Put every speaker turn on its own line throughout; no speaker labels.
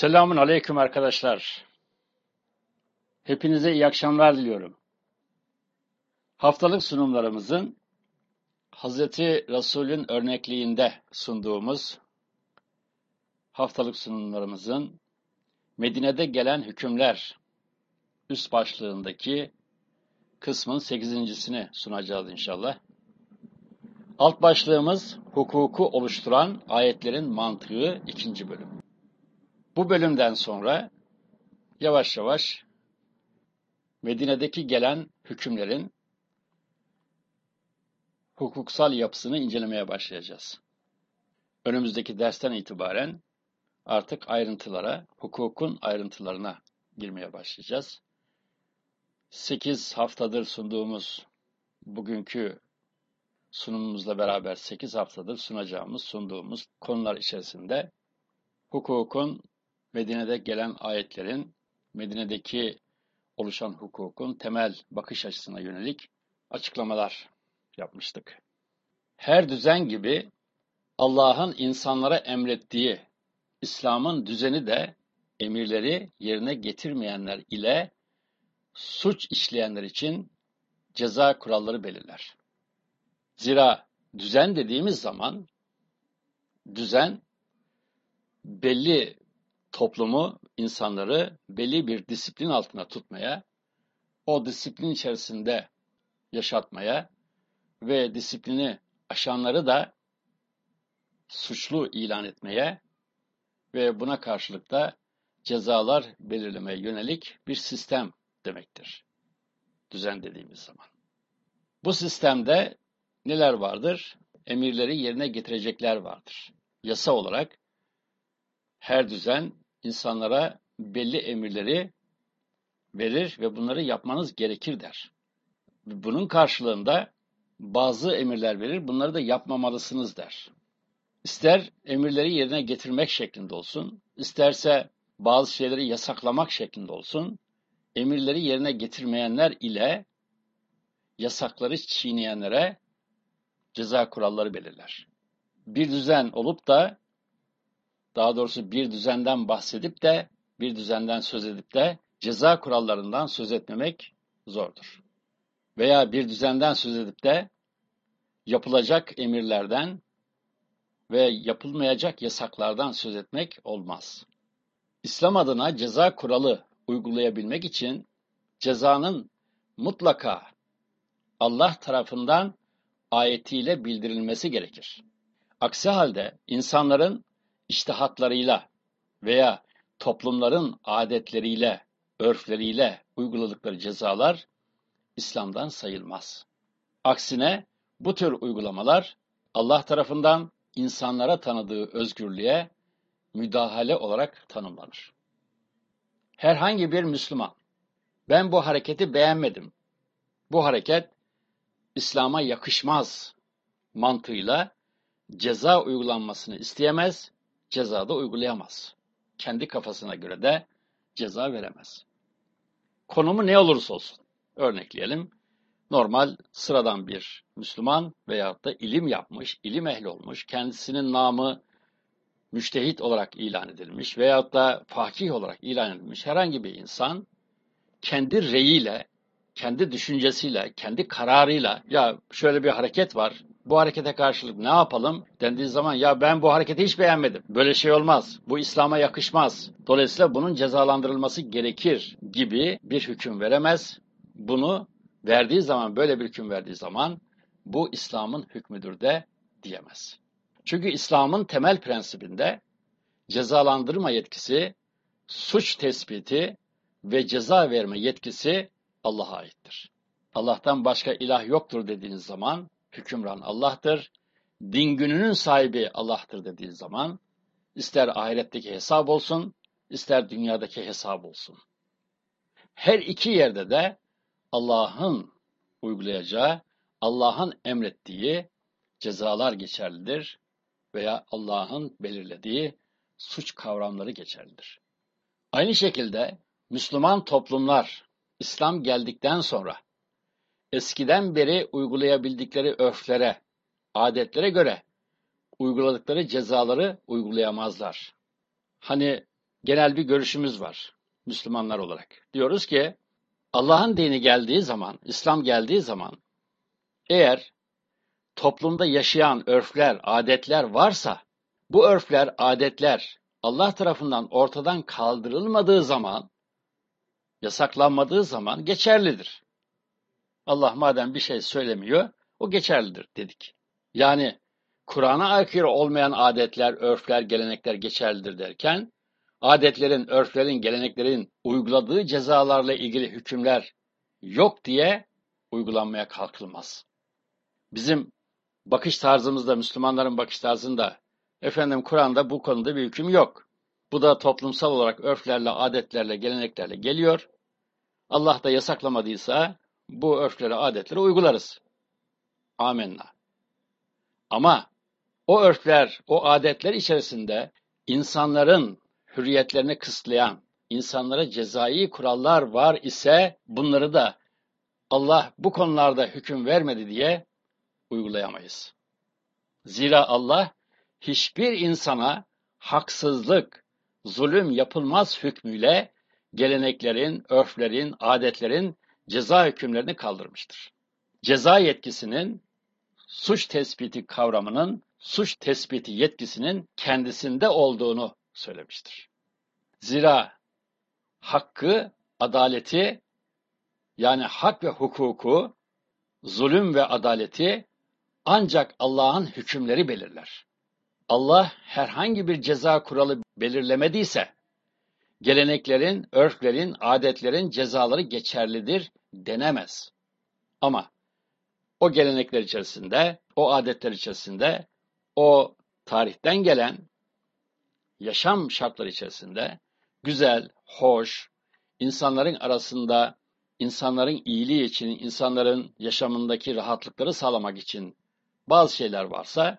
Selamun aleyküm arkadaşlar. Hepinize iyi akşamlar diliyorum. Haftalık sunumlarımızın Hazreti Resul'ün örnekliğinde sunduğumuz haftalık sunumlarımızın Medine'de gelen hükümler üst başlığındaki kısmın sekizincisini sunacağız inşallah. Alt başlığımız hukuku oluşturan ayetlerin mantığı ikinci bölüm. Bu bölümden sonra yavaş yavaş Medine'deki gelen hükümlerin hukuksal yapısını incelemeye başlayacağız. Önümüzdeki dersten itibaren artık ayrıntılara, hukukun ayrıntılarına girmeye başlayacağız. 8 haftadır sunduğumuz bugünkü sunumumuzla beraber 8 haftadır sunacağımız, sunduğumuz konular içerisinde hukukun Medine'de gelen ayetlerin, Medine'deki oluşan hukukun temel bakış açısına yönelik açıklamalar yapmıştık. Her düzen gibi Allah'ın insanlara emrettiği İslam'ın düzeni de emirleri yerine getirmeyenler ile suç işleyenler için ceza kuralları belirler. Zira düzen dediğimiz zaman düzen belli toplumu, insanları belli bir disiplin altına tutmaya, o disiplin içerisinde yaşatmaya ve disiplini aşanları da suçlu ilan etmeye ve buna karşılık da cezalar belirlemeye yönelik bir sistem demektir. Düzen dediğimiz zaman. Bu sistemde neler vardır? Emirleri yerine getirecekler vardır. Yasa olarak her düzen insanlara belli emirleri verir ve bunları yapmanız gerekir der. Bunun karşılığında bazı emirler verir, bunları da yapmamalısınız der. İster emirleri yerine getirmek şeklinde olsun, isterse bazı şeyleri yasaklamak şeklinde olsun, emirleri yerine getirmeyenler ile yasakları çiğneyenlere ceza kuralları belirler. Bir düzen olup da daha doğrusu bir düzenden bahsedip de bir düzenden söz edip de ceza kurallarından söz etmemek zordur. Veya bir düzenden söz edip de yapılacak emirlerden ve yapılmayacak yasaklardan söz etmek olmaz. İslam adına ceza kuralı uygulayabilmek için cezanın mutlaka Allah tarafından ayetiyle bildirilmesi gerekir. Aksi halde insanların iştihatlarıyla veya toplumların adetleriyle, örfleriyle uyguladıkları cezalar İslam'dan sayılmaz. Aksine bu tür uygulamalar Allah tarafından insanlara tanıdığı özgürlüğe müdahale olarak tanımlanır. Herhangi bir Müslüman, ben bu hareketi beğenmedim, bu hareket İslam'a yakışmaz mantığıyla ceza uygulanmasını isteyemez ceza da uygulayamaz. Kendi kafasına göre de ceza veremez. Konumu ne olursa olsun. Örnekleyelim. Normal sıradan bir Müslüman veyahut da ilim yapmış, ilim ehli olmuş, kendisinin namı müştehit olarak ilan edilmiş veyahut da fakih olarak ilan edilmiş herhangi bir insan kendi reyiyle, kendi düşüncesiyle, kendi kararıyla ya şöyle bir hareket var, bu harekete karşılık ne yapalım dendiği zaman ya ben bu hareketi hiç beğenmedim. Böyle şey olmaz. Bu İslam'a yakışmaz. Dolayısıyla bunun cezalandırılması gerekir gibi bir hüküm veremez. Bunu verdiği zaman böyle bir hüküm verdiği zaman bu İslam'ın hükmüdür de diyemez. Çünkü İslam'ın temel prensibinde cezalandırma yetkisi, suç tespiti ve ceza verme yetkisi Allah'a aittir. Allah'tan başka ilah yoktur dediğiniz zaman hükümran Allah'tır. Din gününün sahibi Allah'tır dediği zaman ister ahiretteki hesap olsun, ister dünyadaki hesap olsun. Her iki yerde de Allah'ın uygulayacağı, Allah'ın emrettiği cezalar geçerlidir veya Allah'ın belirlediği suç kavramları geçerlidir. Aynı şekilde Müslüman toplumlar İslam geldikten sonra eskiden beri uygulayabildikleri örflere, adetlere göre uyguladıkları cezaları uygulayamazlar. Hani genel bir görüşümüz var Müslümanlar olarak. Diyoruz ki Allah'ın dini geldiği zaman, İslam geldiği zaman eğer toplumda yaşayan örfler, adetler varsa bu örfler, adetler Allah tarafından ortadan kaldırılmadığı zaman, yasaklanmadığı zaman geçerlidir. Allah madem bir şey söylemiyor, o geçerlidir dedik. Yani Kur'an'a aykırı olmayan adetler, örfler, gelenekler geçerlidir derken, adetlerin, örflerin, geleneklerin uyguladığı cezalarla ilgili hükümler yok diye uygulanmaya kalkılmaz. Bizim bakış tarzımızda, Müslümanların bakış tarzında, efendim Kur'an'da bu konuda bir hüküm yok. Bu da toplumsal olarak örflerle, adetlerle, geleneklerle geliyor. Allah da yasaklamadıysa bu örfleri, adetleri uygularız. Amenna. Ama o örfler, o adetler içerisinde insanların hürriyetlerini kısıtlayan, insanlara cezai kurallar var ise bunları da Allah bu konularda hüküm vermedi diye uygulayamayız. Zira Allah hiçbir insana haksızlık, zulüm yapılmaz hükmüyle geleneklerin, örflerin, adetlerin ceza hükümlerini kaldırmıştır. Ceza yetkisinin suç tespiti kavramının suç tespiti yetkisinin kendisinde olduğunu söylemiştir. Zira hakkı, adaleti yani hak ve hukuku, zulüm ve adaleti ancak Allah'ın hükümleri belirler. Allah herhangi bir ceza kuralı belirlemediyse, geleneklerin, örflerin, adetlerin cezaları geçerlidir denemez. Ama o gelenekler içerisinde, o adetler içerisinde, o tarihten gelen yaşam şartları içerisinde güzel, hoş, insanların arasında insanların iyiliği için, insanların yaşamındaki rahatlıkları sağlamak için bazı şeyler varsa,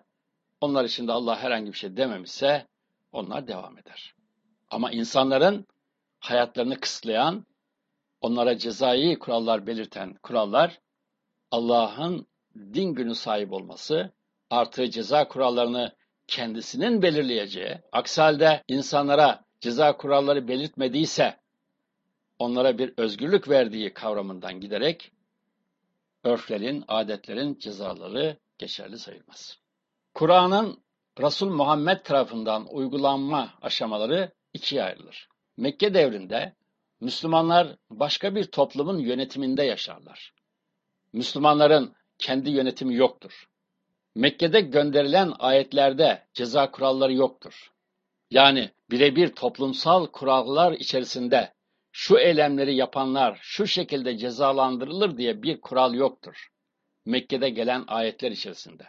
onlar için de Allah herhangi bir şey dememişse, onlar devam eder. Ama insanların hayatlarını kısıtlayan, onlara cezai kurallar belirten kurallar, Allah'ın din günü sahip olması, artı ceza kurallarını kendisinin belirleyeceği, aksi halde insanlara ceza kuralları belirtmediyse, onlara bir özgürlük verdiği kavramından giderek, örflerin, adetlerin cezaları geçerli sayılmaz. Kur'an'ın Resul Muhammed tarafından uygulanma aşamaları ikiye ayrılır. Mekke devrinde Müslümanlar başka bir toplumun yönetiminde yaşarlar. Müslümanların kendi yönetimi yoktur. Mekke'de gönderilen ayetlerde ceza kuralları yoktur. Yani birebir toplumsal kurallar içerisinde şu eylemleri yapanlar şu şekilde cezalandırılır diye bir kural yoktur. Mekke'de gelen ayetler içerisinde.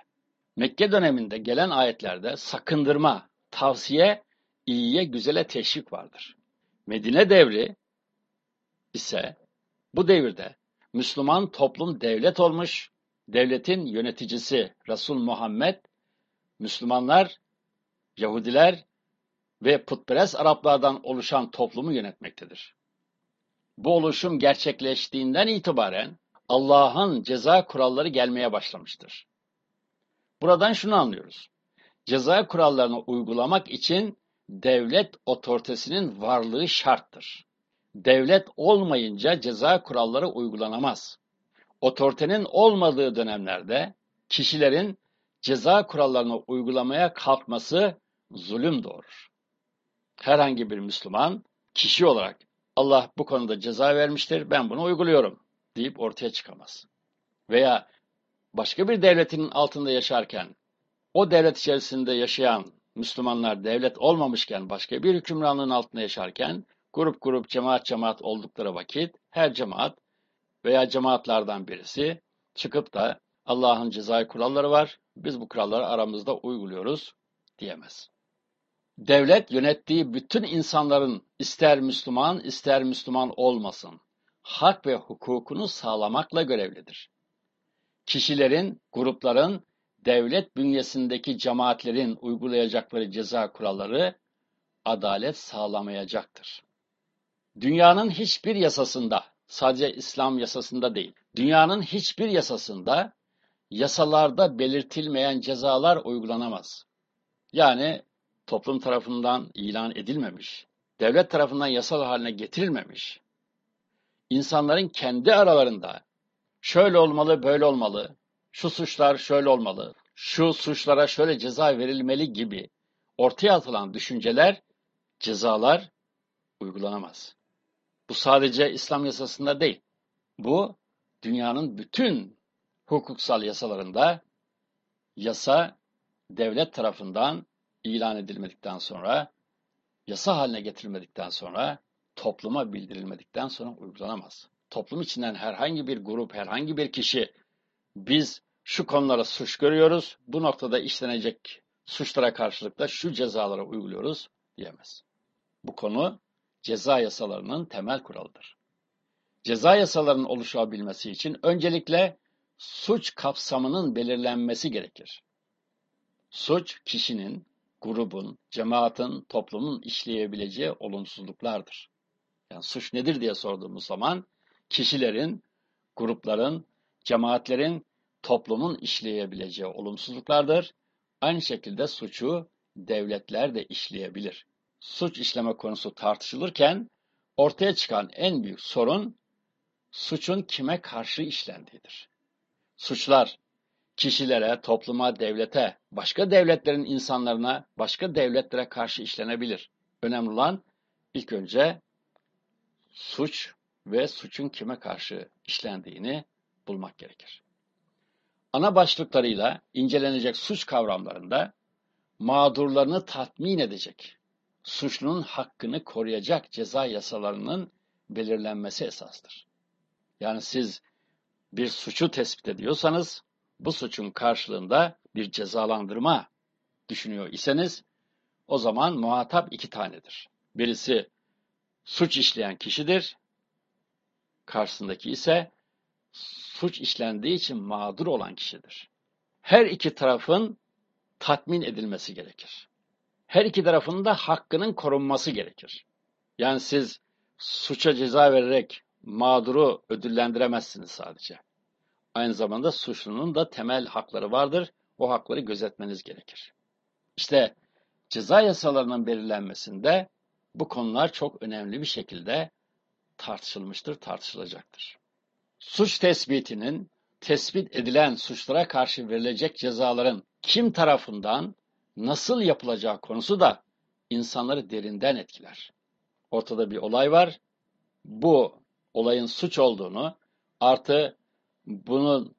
Mekke döneminde gelen ayetlerde sakındırma, tavsiye, iyiye, güzele teşvik vardır. Medine devri ise bu devirde Müslüman toplum devlet olmuş, devletin yöneticisi Resul Muhammed, Müslümanlar, Yahudiler ve putperest Araplardan oluşan toplumu yönetmektedir. Bu oluşum gerçekleştiğinden itibaren Allah'ın ceza kuralları gelmeye başlamıştır. Buradan şunu anlıyoruz. Ceza kurallarını uygulamak için devlet otoritesinin varlığı şarttır. Devlet olmayınca ceza kuralları uygulanamaz. Otoritenin olmadığı dönemlerde kişilerin ceza kurallarını uygulamaya kalkması zulüm doğurur. Herhangi bir Müslüman kişi olarak Allah bu konuda ceza vermiştir, ben bunu uyguluyorum deyip ortaya çıkamaz. Veya başka bir devletin altında yaşarken, o devlet içerisinde yaşayan Müslümanlar devlet olmamışken, başka bir hükümranlığın altında yaşarken, grup grup, cemaat cemaat oldukları vakit, her cemaat veya cemaatlardan birisi çıkıp da Allah'ın cezai kuralları var, biz bu kuralları aramızda uyguluyoruz diyemez. Devlet yönettiği bütün insanların ister Müslüman ister Müslüman olmasın, hak ve hukukunu sağlamakla görevlidir. Kişilerin, grupların, devlet bünyesindeki cemaatlerin uygulayacakları ceza kuralları adalet sağlamayacaktır. Dünyanın hiçbir yasasında, sadece İslam yasasında değil, dünyanın hiçbir yasasında yasalarda belirtilmeyen cezalar uygulanamaz. Yani toplum tarafından ilan edilmemiş, devlet tarafından yasal haline getirilmemiş, insanların kendi aralarında şöyle olmalı, böyle olmalı, şu suçlar şöyle olmalı, şu suçlara şöyle ceza verilmeli gibi ortaya atılan düşünceler, cezalar uygulanamaz. Bu sadece İslam yasasında değil. Bu dünyanın bütün hukuksal yasalarında yasa devlet tarafından ilan edilmedikten sonra, yasa haline getirilmedikten sonra, topluma bildirilmedikten sonra uygulanamaz. Toplum içinden herhangi bir grup, herhangi bir kişi biz şu konulara suç görüyoruz, bu noktada işlenecek suçlara karşılık da şu cezalara uyguluyoruz diyemez. Bu konu ceza yasalarının temel kuralıdır. Ceza yasalarının oluşabilmesi için öncelikle suç kapsamının belirlenmesi gerekir. Suç kişinin, grubun, cemaatin, toplumun işleyebileceği olumsuzluklardır. Yani suç nedir diye sorduğumuz zaman kişilerin, grupların, cemaatlerin, toplumun işleyebileceği olumsuzluklardır. Aynı şekilde suçu devletler de işleyebilir. Suç işleme konusu tartışılırken ortaya çıkan en büyük sorun suçun kime karşı işlendiğidir. Suçlar kişilere, topluma, devlete, başka devletlerin insanlarına, başka devletlere karşı işlenebilir. Önemli olan ilk önce suç ve suçun kime karşı işlendiğini bulmak gerekir. Ana başlıklarıyla incelenecek suç kavramlarında mağdurlarını tatmin edecek, suçlunun hakkını koruyacak ceza yasalarının belirlenmesi esastır. Yani siz bir suçu tespit ediyorsanız bu suçun karşılığında bir cezalandırma düşünüyor iseniz o zaman muhatap iki tanedir. Birisi suç işleyen kişidir, karşısındaki ise suç işlendiği için mağdur olan kişidir. Her iki tarafın tatmin edilmesi gerekir. Her iki tarafın da hakkının korunması gerekir. Yani siz suça ceza vererek mağduru ödüllendiremezsiniz sadece. Aynı zamanda suçlunun da temel hakları vardır. O hakları gözetmeniz gerekir. İşte ceza yasalarının belirlenmesinde bu konular çok önemli bir şekilde tartışılmıştır, tartışılacaktır. Suç tespitinin tespit edilen suçlara karşı verilecek cezaların kim tarafından nasıl yapılacağı konusu da insanları derinden etkiler. Ortada bir olay var. Bu olayın suç olduğunu artı bunun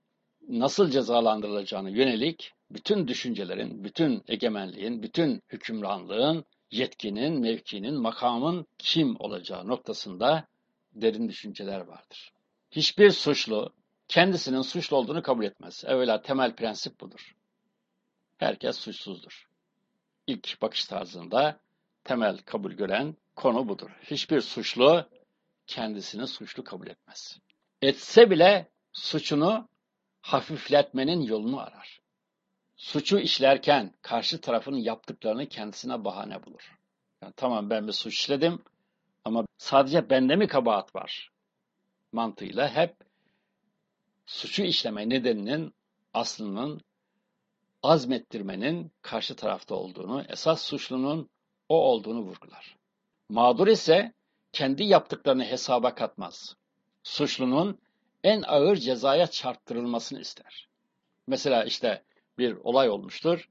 nasıl cezalandırılacağını yönelik bütün düşüncelerin, bütün egemenliğin, bütün hükümranlığın, yetkinin, mevkinin, makamın kim olacağı noktasında derin düşünceler vardır. Hiçbir suçlu kendisinin suçlu olduğunu kabul etmez. Evvela temel prensip budur. Herkes suçsuzdur. İlk bakış tarzında temel kabul gören konu budur. Hiçbir suçlu kendisini suçlu kabul etmez. Etse bile suçunu hafifletmenin yolunu arar. Suçu işlerken karşı tarafın yaptıklarını kendisine bahane bulur. Yani tamam ben bir suç işledim ama sadece bende mi kabahat var? Mantığıyla hep suçu işleme nedeninin aslının azmettirmenin karşı tarafta olduğunu, esas suçlunun o olduğunu vurgular. Mağdur ise kendi yaptıklarını hesaba katmaz. Suçlunun en ağır cezaya çarptırılmasını ister. Mesela işte bir olay olmuştur.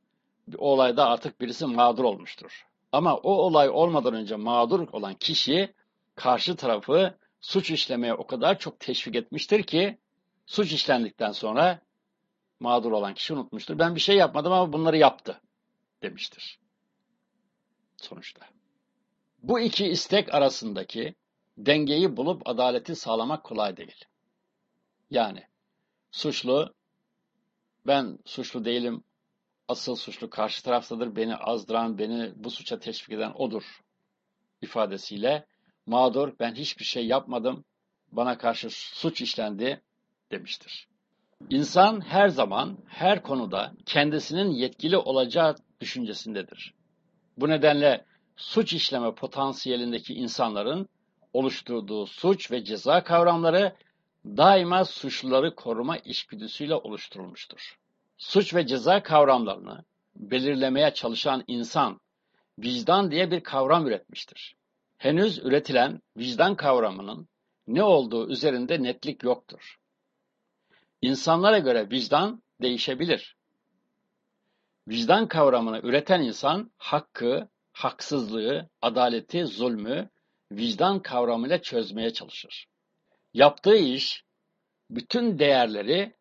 O olayda artık birisi mağdur olmuştur. Ama o olay olmadan önce mağdur olan kişi karşı tarafı suç işlemeye o kadar çok teşvik etmiştir ki suç işlendikten sonra mağdur olan kişi unutmuştur. Ben bir şey yapmadım ama bunları yaptı demiştir. Sonuçta. Bu iki istek arasındaki dengeyi bulup adaleti sağlamak kolay değil. Yani suçlu ben suçlu değilim, asıl suçlu karşı taraftadır, beni azdıran, beni bu suça teşvik eden odur ifadesiyle mağdur ben hiçbir şey yapmadım, bana karşı suç işlendi demiştir. İnsan her zaman, her konuda kendisinin yetkili olacağı düşüncesindedir. Bu nedenle suç işleme potansiyelindeki insanların oluşturduğu suç ve ceza kavramları daima suçluları koruma içgüdüsüyle oluşturulmuştur. Suç ve ceza kavramlarını belirlemeye çalışan insan vicdan diye bir kavram üretmiştir. henüz üretilen vicdan kavramının ne olduğu üzerinde netlik yoktur. İnsanlara göre vicdan değişebilir. Vicdan kavramını üreten insan hakkı, haksızlığı, adaleti, zulmü vicdan kavramıyla çözmeye çalışır. Yaptığı iş bütün değerleri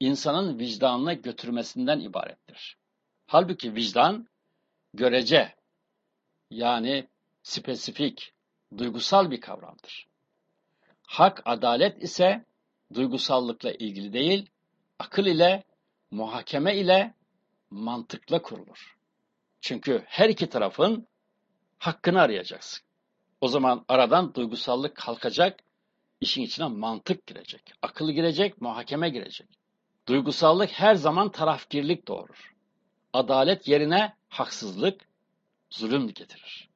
insanın vicdanına götürmesinden ibarettir. Halbuki vicdan görece yani spesifik, duygusal bir kavramdır. Hak, adalet ise duygusallıkla ilgili değil, akıl ile, muhakeme ile, mantıkla kurulur. Çünkü her iki tarafın hakkını arayacaksın. O zaman aradan duygusallık kalkacak, işin içine mantık girecek, akıl girecek, muhakeme girecek. Duygusallık her zaman tarafgirlik doğurur. Adalet yerine haksızlık, zulüm getirir.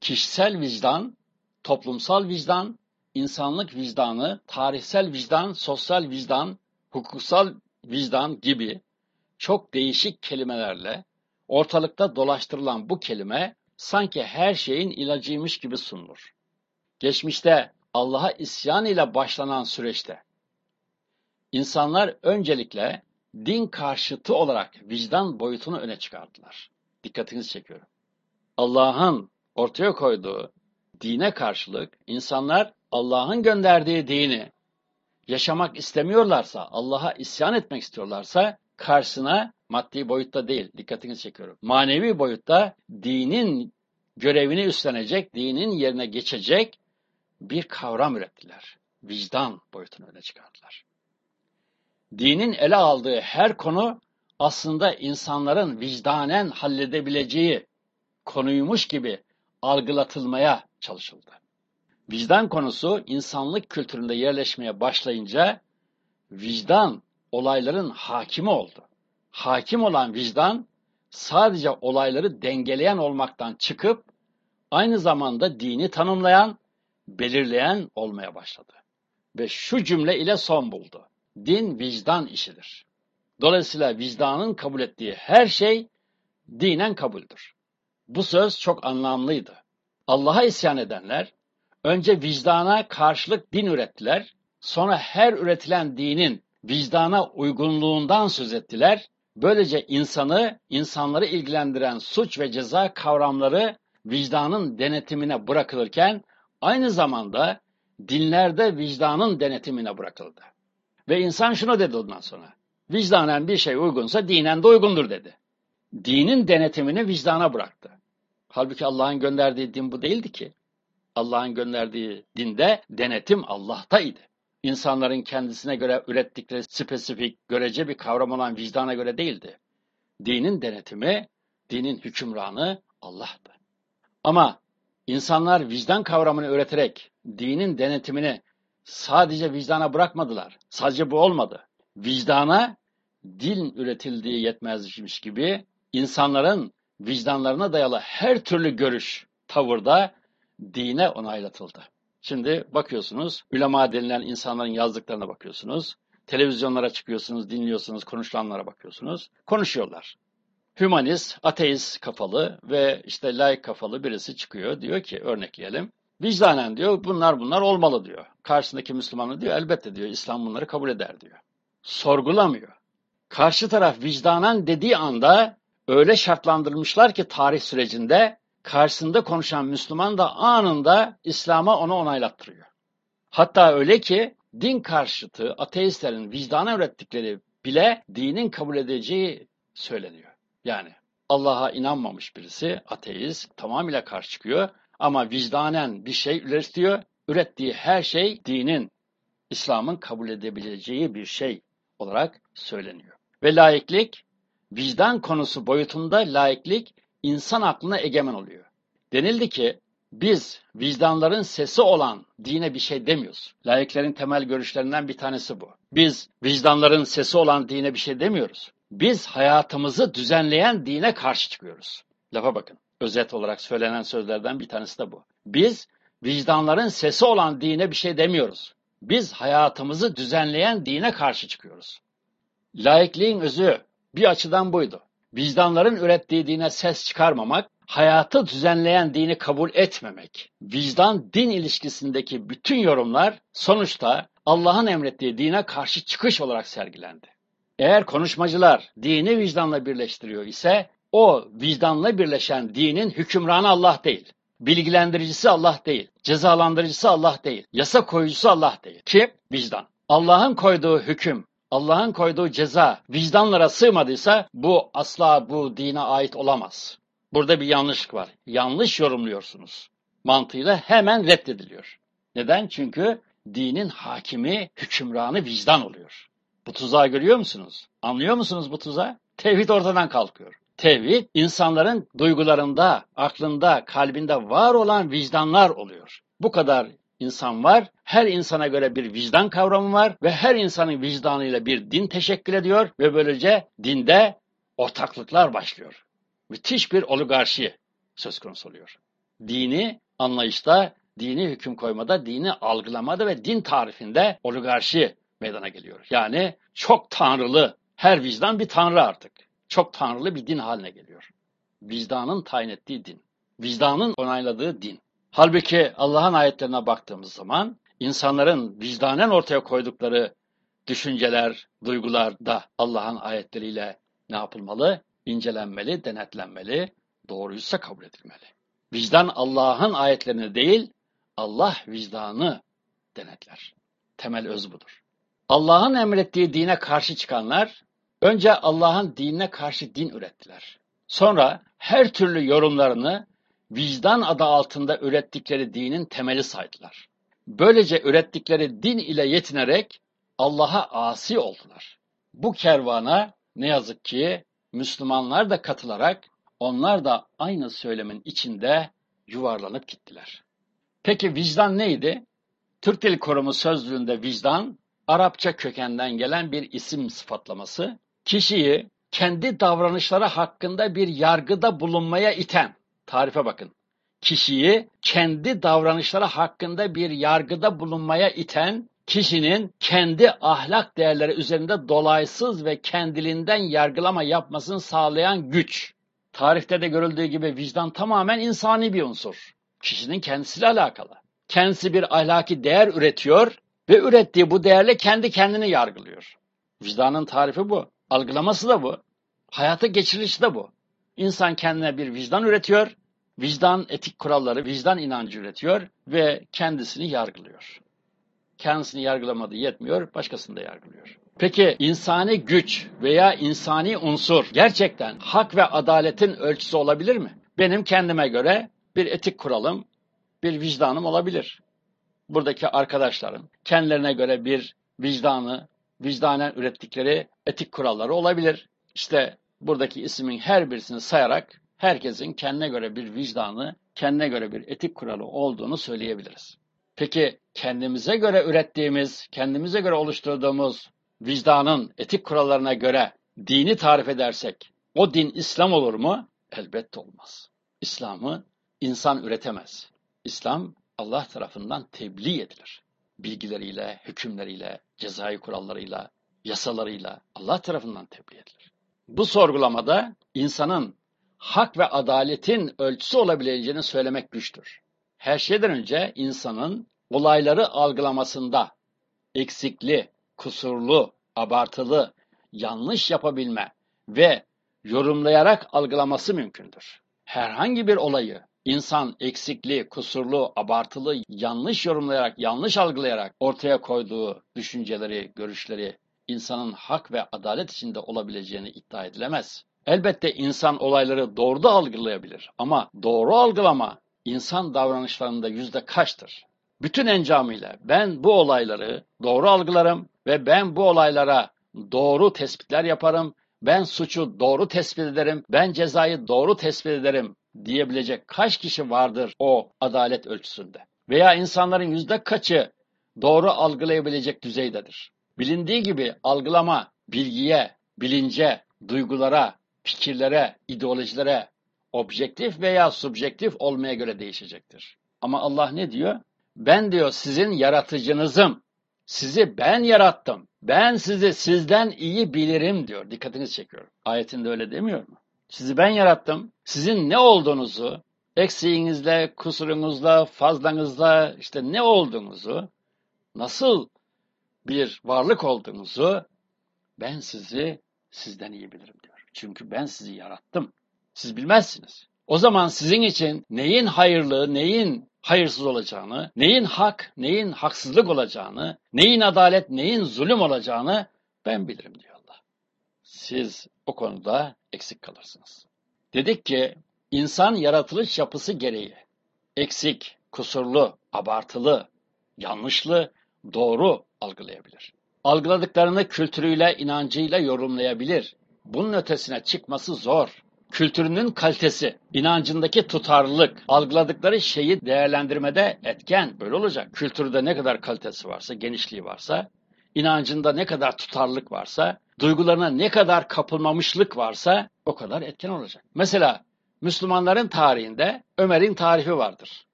Kişisel vicdan, toplumsal vicdan, insanlık vicdanı, tarihsel vicdan, sosyal vicdan, hukuksal vicdan gibi çok değişik kelimelerle ortalıkta dolaştırılan bu kelime sanki her şeyin ilacıymış gibi sunulur. Geçmişte Allah'a isyan ile başlanan süreçte insanlar öncelikle din karşıtı olarak vicdan boyutunu öne çıkardılar. Dikkatinizi çekiyorum. Allah'ın ortaya koyduğu dine karşılık insanlar Allah'ın gönderdiği dini yaşamak istemiyorlarsa, Allah'a isyan etmek istiyorlarsa karşısına maddi boyutta değil, dikkatinizi çekiyorum. Manevi boyutta dinin görevini üstlenecek, dinin yerine geçecek bir kavram ürettiler. Vicdan boyutunu öne çıkardılar. Dinin ele aldığı her konu aslında insanların vicdanen halledebileceği konuymuş gibi algılatılmaya çalışıldı. Vicdan konusu insanlık kültüründe yerleşmeye başlayınca vicdan olayların hakimi oldu. Hakim olan vicdan sadece olayları dengeleyen olmaktan çıkıp aynı zamanda dini tanımlayan, belirleyen olmaya başladı. Ve şu cümle ile son buldu. Din vicdan işidir. Dolayısıyla vicdanın kabul ettiği her şey dinen kabuldür. Bu söz çok anlamlıydı. Allah'a isyan edenler önce vicdana karşılık din ürettiler, sonra her üretilen dinin vicdana uygunluğundan söz ettiler. Böylece insanı, insanları ilgilendiren suç ve ceza kavramları vicdanın denetimine bırakılırken aynı zamanda dinlerde vicdanın denetimine bırakıldı. Ve insan şunu dedi ondan sonra. Vicdanen bir şey uygunsa dinen de uygundur dedi. Dinin denetimini vicdana bıraktı. Halbuki Allah'ın gönderdiği din bu değildi ki. Allah'ın gönderdiği dinde denetim Allah'taydı. İnsanların kendisine göre ürettikleri spesifik, görece bir kavram olan vicdana göre değildi. Dinin denetimi, dinin hükümranı Allah'tı. Ama insanlar vicdan kavramını öğreterek dinin denetimini sadece vicdana bırakmadılar. Sadece bu olmadı. Vicdana din üretildiği yetmezmiş gibi insanların vicdanlarına dayalı her türlü görüş, tavırda dine onaylatıldı. Şimdi bakıyorsunuz, ulema denilen insanların yazdıklarına bakıyorsunuz, televizyonlara çıkıyorsunuz, dinliyorsunuz, konuşulanlara bakıyorsunuz, konuşuyorlar. Hümanist, ateist kafalı ve işte laik kafalı birisi çıkıyor, diyor ki örnekleyelim, vicdanen diyor bunlar bunlar olmalı diyor. Karşısındaki Müslümanı diyor elbette diyor İslam bunları kabul eder diyor. Sorgulamıyor. Karşı taraf vicdanen dediği anda öyle şartlandırmışlar ki tarih sürecinde karşısında konuşan Müslüman da anında İslam'a onu onaylattırıyor. Hatta öyle ki din karşıtı ateistlerin vicdana ürettikleri bile dinin kabul edeceği söyleniyor. Yani Allah'a inanmamış birisi ateist tamamıyla karşı çıkıyor ama vicdanen bir şey üretiyor. Ürettiği her şey dinin, İslam'ın kabul edebileceği bir şey olarak söyleniyor. Ve laiklik vicdan konusu boyutunda laiklik insan aklına egemen oluyor. Denildi ki biz vicdanların sesi olan dine bir şey demiyoruz. Laiklerin temel görüşlerinden bir tanesi bu. Biz vicdanların sesi olan dine bir şey demiyoruz. Biz hayatımızı düzenleyen dine karşı çıkıyoruz. Lafa bakın. Özet olarak söylenen sözlerden bir tanesi de bu. Biz vicdanların sesi olan dine bir şey demiyoruz. Biz hayatımızı düzenleyen dine karşı çıkıyoruz. Laikliğin özü bir açıdan buydu. Vicdanların ürettiği dine ses çıkarmamak, hayatı düzenleyen dini kabul etmemek, vicdan-din ilişkisindeki bütün yorumlar sonuçta Allah'ın emrettiği dine karşı çıkış olarak sergilendi. Eğer konuşmacılar dini vicdanla birleştiriyor ise o vicdanla birleşen dinin hükümranı Allah değil. Bilgilendiricisi Allah değil. Cezalandırıcısı Allah değil. Yasa koyucusu Allah değil. Kim? Vicdan. Allah'ın koyduğu hüküm, Allah'ın koyduğu ceza vicdanlara sığmadıysa bu asla bu dine ait olamaz. Burada bir yanlışlık var. Yanlış yorumluyorsunuz. Mantığıyla hemen reddediliyor. Neden? Çünkü dinin hakimi, hükümranı vicdan oluyor. Bu tuzağı görüyor musunuz? Anlıyor musunuz bu tuzağı? Tevhid ortadan kalkıyor. Tevhid, insanların duygularında, aklında, kalbinde var olan vicdanlar oluyor. Bu kadar insan var, her insana göre bir vicdan kavramı var ve her insanın vicdanıyla bir din teşekkül ediyor ve böylece dinde ortaklıklar başlıyor. Müthiş bir oligarşi söz konusu oluyor. Dini anlayışta, dini hüküm koymada, dini algılamada ve din tarifinde oligarşi meydana geliyor. Yani çok tanrılı, her vicdan bir tanrı artık. Çok tanrılı bir din haline geliyor. Vicdanın tayin ettiği din. Vicdanın onayladığı din. Halbuki Allah'ın ayetlerine baktığımız zaman insanların vicdanen ortaya koydukları düşünceler, duygular da Allah'ın ayetleriyle ne yapılmalı? İncelenmeli, denetlenmeli, doğruysa kabul edilmeli. Vicdan Allah'ın ayetlerini değil, Allah vicdanı denetler. Temel öz budur. Allah'ın emrettiği dine karşı çıkanlar önce Allah'ın dinine karşı din ürettiler. Sonra her türlü yorumlarını vicdan adı altında ürettikleri dinin temeli saydılar. Böylece ürettikleri din ile yetinerek Allah'a asi oldular. Bu kervana ne yazık ki Müslümanlar da katılarak onlar da aynı söylemin içinde yuvarlanıp gittiler. Peki vicdan neydi? Türk Dil Kurumu sözlüğünde vicdan, Arapça kökenden gelen bir isim sıfatlaması, kişiyi kendi davranışları hakkında bir yargıda bulunmaya iten, tarife bakın, kişiyi kendi davranışları hakkında bir yargıda bulunmaya iten, kişinin kendi ahlak değerleri üzerinde dolaysız ve kendiliğinden yargılama yapmasını sağlayan güç. Tarihte de görüldüğü gibi vicdan tamamen insani bir unsur. Kişinin kendisiyle alakalı. Kendisi bir ahlaki değer üretiyor ve ürettiği bu değerle kendi kendini yargılıyor. Vicdanın tarifi bu. Algılaması da bu. Hayata geçirilişi de bu. İnsan kendine bir vicdan üretiyor, vicdan etik kuralları, vicdan inancı üretiyor ve kendisini yargılıyor. Kendisini yargılamadığı yetmiyor, başkasını da yargılıyor. Peki insani güç veya insani unsur gerçekten hak ve adaletin ölçüsü olabilir mi? Benim kendime göre bir etik kuralım, bir vicdanım olabilir. Buradaki arkadaşların kendilerine göre bir vicdanı, vicdanen ürettikleri etik kuralları olabilir. İşte buradaki ismin her birisini sayarak herkesin kendine göre bir vicdanı, kendine göre bir etik kuralı olduğunu söyleyebiliriz. Peki kendimize göre ürettiğimiz, kendimize göre oluşturduğumuz vicdanın etik kurallarına göre dini tarif edersek o din İslam olur mu? Elbette olmaz. İslam'ı insan üretemez. İslam Allah tarafından tebliğ edilir. Bilgileriyle, hükümleriyle, cezai kurallarıyla, yasalarıyla Allah tarafından tebliğ edilir. Bu sorgulamada insanın hak ve adaletin ölçüsü olabileceğini söylemek güçtür. Her şeyden önce insanın olayları algılamasında eksikli, kusurlu, abartılı, yanlış yapabilme ve yorumlayarak algılaması mümkündür. Herhangi bir olayı insan eksikli, kusurlu, abartılı, yanlış yorumlayarak, yanlış algılayarak ortaya koyduğu düşünceleri, görüşleri insanın hak ve adalet içinde olabileceğini iddia edilemez. Elbette insan olayları doğru da algılayabilir ama doğru algılama insan davranışlarında yüzde kaçtır? Bütün encamıyla ben bu olayları doğru algılarım ve ben bu olaylara doğru tespitler yaparım, ben suçu doğru tespit ederim, ben cezayı doğru tespit ederim diyebilecek kaç kişi vardır o adalet ölçüsünde? Veya insanların yüzde kaçı doğru algılayabilecek düzeydedir? Bilindiği gibi algılama bilgiye, bilince, duygulara, fikirlere, ideolojilere objektif veya subjektif olmaya göre değişecektir. Ama Allah ne diyor? Ben diyor sizin yaratıcınızım. Sizi ben yarattım. Ben sizi sizden iyi bilirim diyor. Dikkatinizi çekiyorum. Ayetinde öyle demiyor mu? Sizi ben yarattım. Sizin ne olduğunuzu, eksiğinizle, kusurunuzla, fazlanızla, işte ne olduğunuzu, nasıl bir varlık olduğunuzu ben sizi sizden iyi bilirim diyor. Çünkü ben sizi yarattım. Siz bilmezsiniz. O zaman sizin için neyin hayırlı, neyin hayırsız olacağını, neyin hak, neyin haksızlık olacağını, neyin adalet, neyin zulüm olacağını ben bilirim diyor Allah. Siz o konuda eksik kalırsınız. Dedik ki insan yaratılış yapısı gereği eksik, kusurlu, abartılı, yanlışlı, doğru algılayabilir. Algıladıklarını kültürüyle, inancıyla yorumlayabilir. Bunun ötesine çıkması zor kültürünün kalitesi, inancındaki tutarlılık, algıladıkları şeyi değerlendirmede etken böyle olacak. Kültürde ne kadar kalitesi varsa, genişliği varsa, inancında ne kadar tutarlılık varsa, duygularına ne kadar kapılmamışlık varsa o kadar etken olacak. Mesela Müslümanların tarihinde Ömer'in tarifi vardır.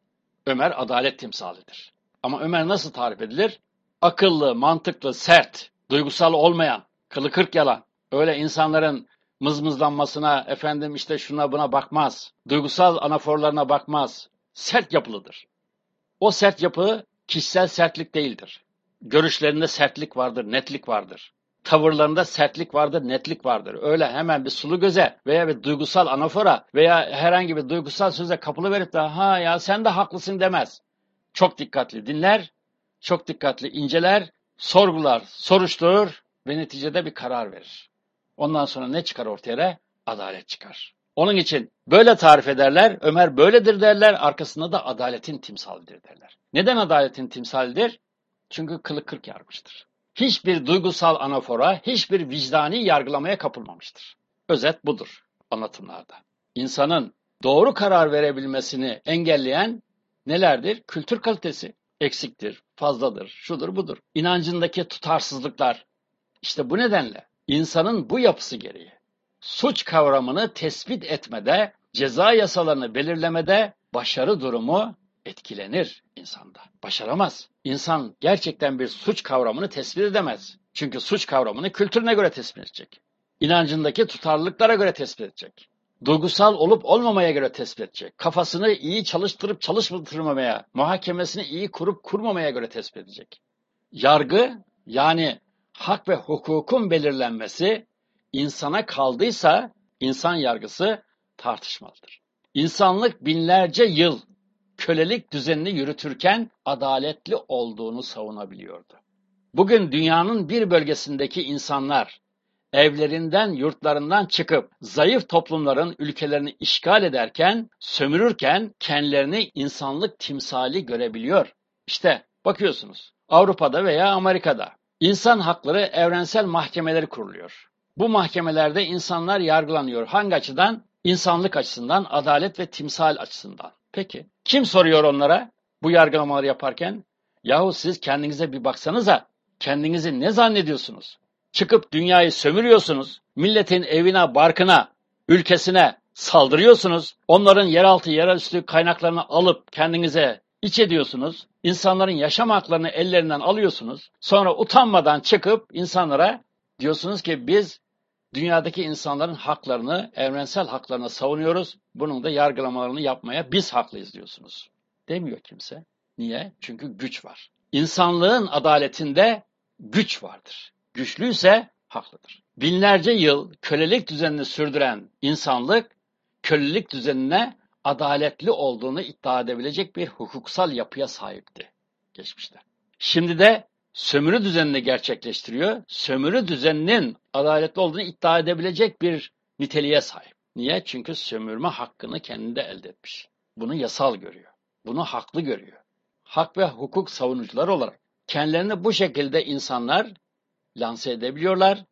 Ömer adalet timsalidir. Ama Ömer nasıl tarif edilir? Akıllı, mantıklı, sert, duygusal olmayan, kılı kırk yalan. Öyle insanların mızmızlanmasına, efendim işte şuna buna bakmaz. Duygusal anaforlarına bakmaz. Sert yapılıdır. O sert yapı kişisel sertlik değildir. Görüşlerinde sertlik vardır, netlik vardır. Tavırlarında sertlik vardır, netlik vardır. Öyle hemen bir sulu göze veya bir duygusal anafora veya herhangi bir duygusal söze kapılı verip de ha ya sen de haklısın demez. Çok dikkatli dinler, çok dikkatli inceler, sorgular, soruşturur ve neticede bir karar verir. Ondan sonra ne çıkar ortaya? Adalet çıkar. Onun için böyle tarif ederler, Ömer böyledir derler, arkasında da adaletin timsalidir derler. Neden adaletin timsalidir? Çünkü kılık kırk yarmıştır. Hiçbir duygusal anafora, hiçbir vicdani yargılamaya kapılmamıştır. Özet budur anlatımlarda. İnsanın doğru karar verebilmesini engelleyen nelerdir? Kültür kalitesi eksiktir, fazladır, şudur budur. İnancındaki tutarsızlıklar. İşte bu nedenle İnsanın bu yapısı gereği suç kavramını tespit etmede, ceza yasalarını belirlemede başarı durumu etkilenir insanda. Başaramaz. İnsan gerçekten bir suç kavramını tespit edemez. Çünkü suç kavramını kültürüne göre tespit edecek. İnancındaki tutarlılıklara göre tespit edecek. Duygusal olup olmamaya göre tespit edecek. Kafasını iyi çalıştırıp çalıştırmamaya, muhakemesini iyi kurup kurmamaya göre tespit edecek. Yargı yani hak ve hukukun belirlenmesi insana kaldıysa insan yargısı tartışmalıdır. İnsanlık binlerce yıl kölelik düzenini yürütürken adaletli olduğunu savunabiliyordu. Bugün dünyanın bir bölgesindeki insanlar evlerinden, yurtlarından çıkıp zayıf toplumların ülkelerini işgal ederken, sömürürken kendilerini insanlık timsali görebiliyor. İşte bakıyorsunuz Avrupa'da veya Amerika'da İnsan hakları evrensel mahkemeleri kuruluyor. Bu mahkemelerde insanlar yargılanıyor. Hangi açıdan? İnsanlık açısından, adalet ve timsal açısından. Peki, kim soruyor onlara bu yargılamaları yaparken? Yahu siz kendinize bir baksanıza, kendinizi ne zannediyorsunuz? Çıkıp dünyayı sömürüyorsunuz, milletin evine, barkına, ülkesine saldırıyorsunuz, onların yeraltı, yerüstü kaynaklarını alıp kendinize iç ediyorsunuz. İnsanların yaşam haklarını ellerinden alıyorsunuz. Sonra utanmadan çıkıp insanlara diyorsunuz ki biz dünyadaki insanların haklarını, evrensel haklarını savunuyoruz. Bunun da yargılamalarını yapmaya biz haklıyız diyorsunuz. Demiyor kimse. Niye? Çünkü güç var. İnsanlığın adaletinde güç vardır. Güçlüyse haklıdır. Binlerce yıl kölelik düzenini sürdüren insanlık kölelik düzenine adaletli olduğunu iddia edebilecek bir hukuksal yapıya sahipti geçmişte. Şimdi de sömürü düzenini gerçekleştiriyor. Sömürü düzeninin adaletli olduğunu iddia edebilecek bir niteliğe sahip. Niye? Çünkü sömürme hakkını kendinde elde etmiş. Bunu yasal görüyor. Bunu haklı görüyor. Hak ve hukuk savunucuları olarak kendilerini bu şekilde insanlar lanse edebiliyorlar.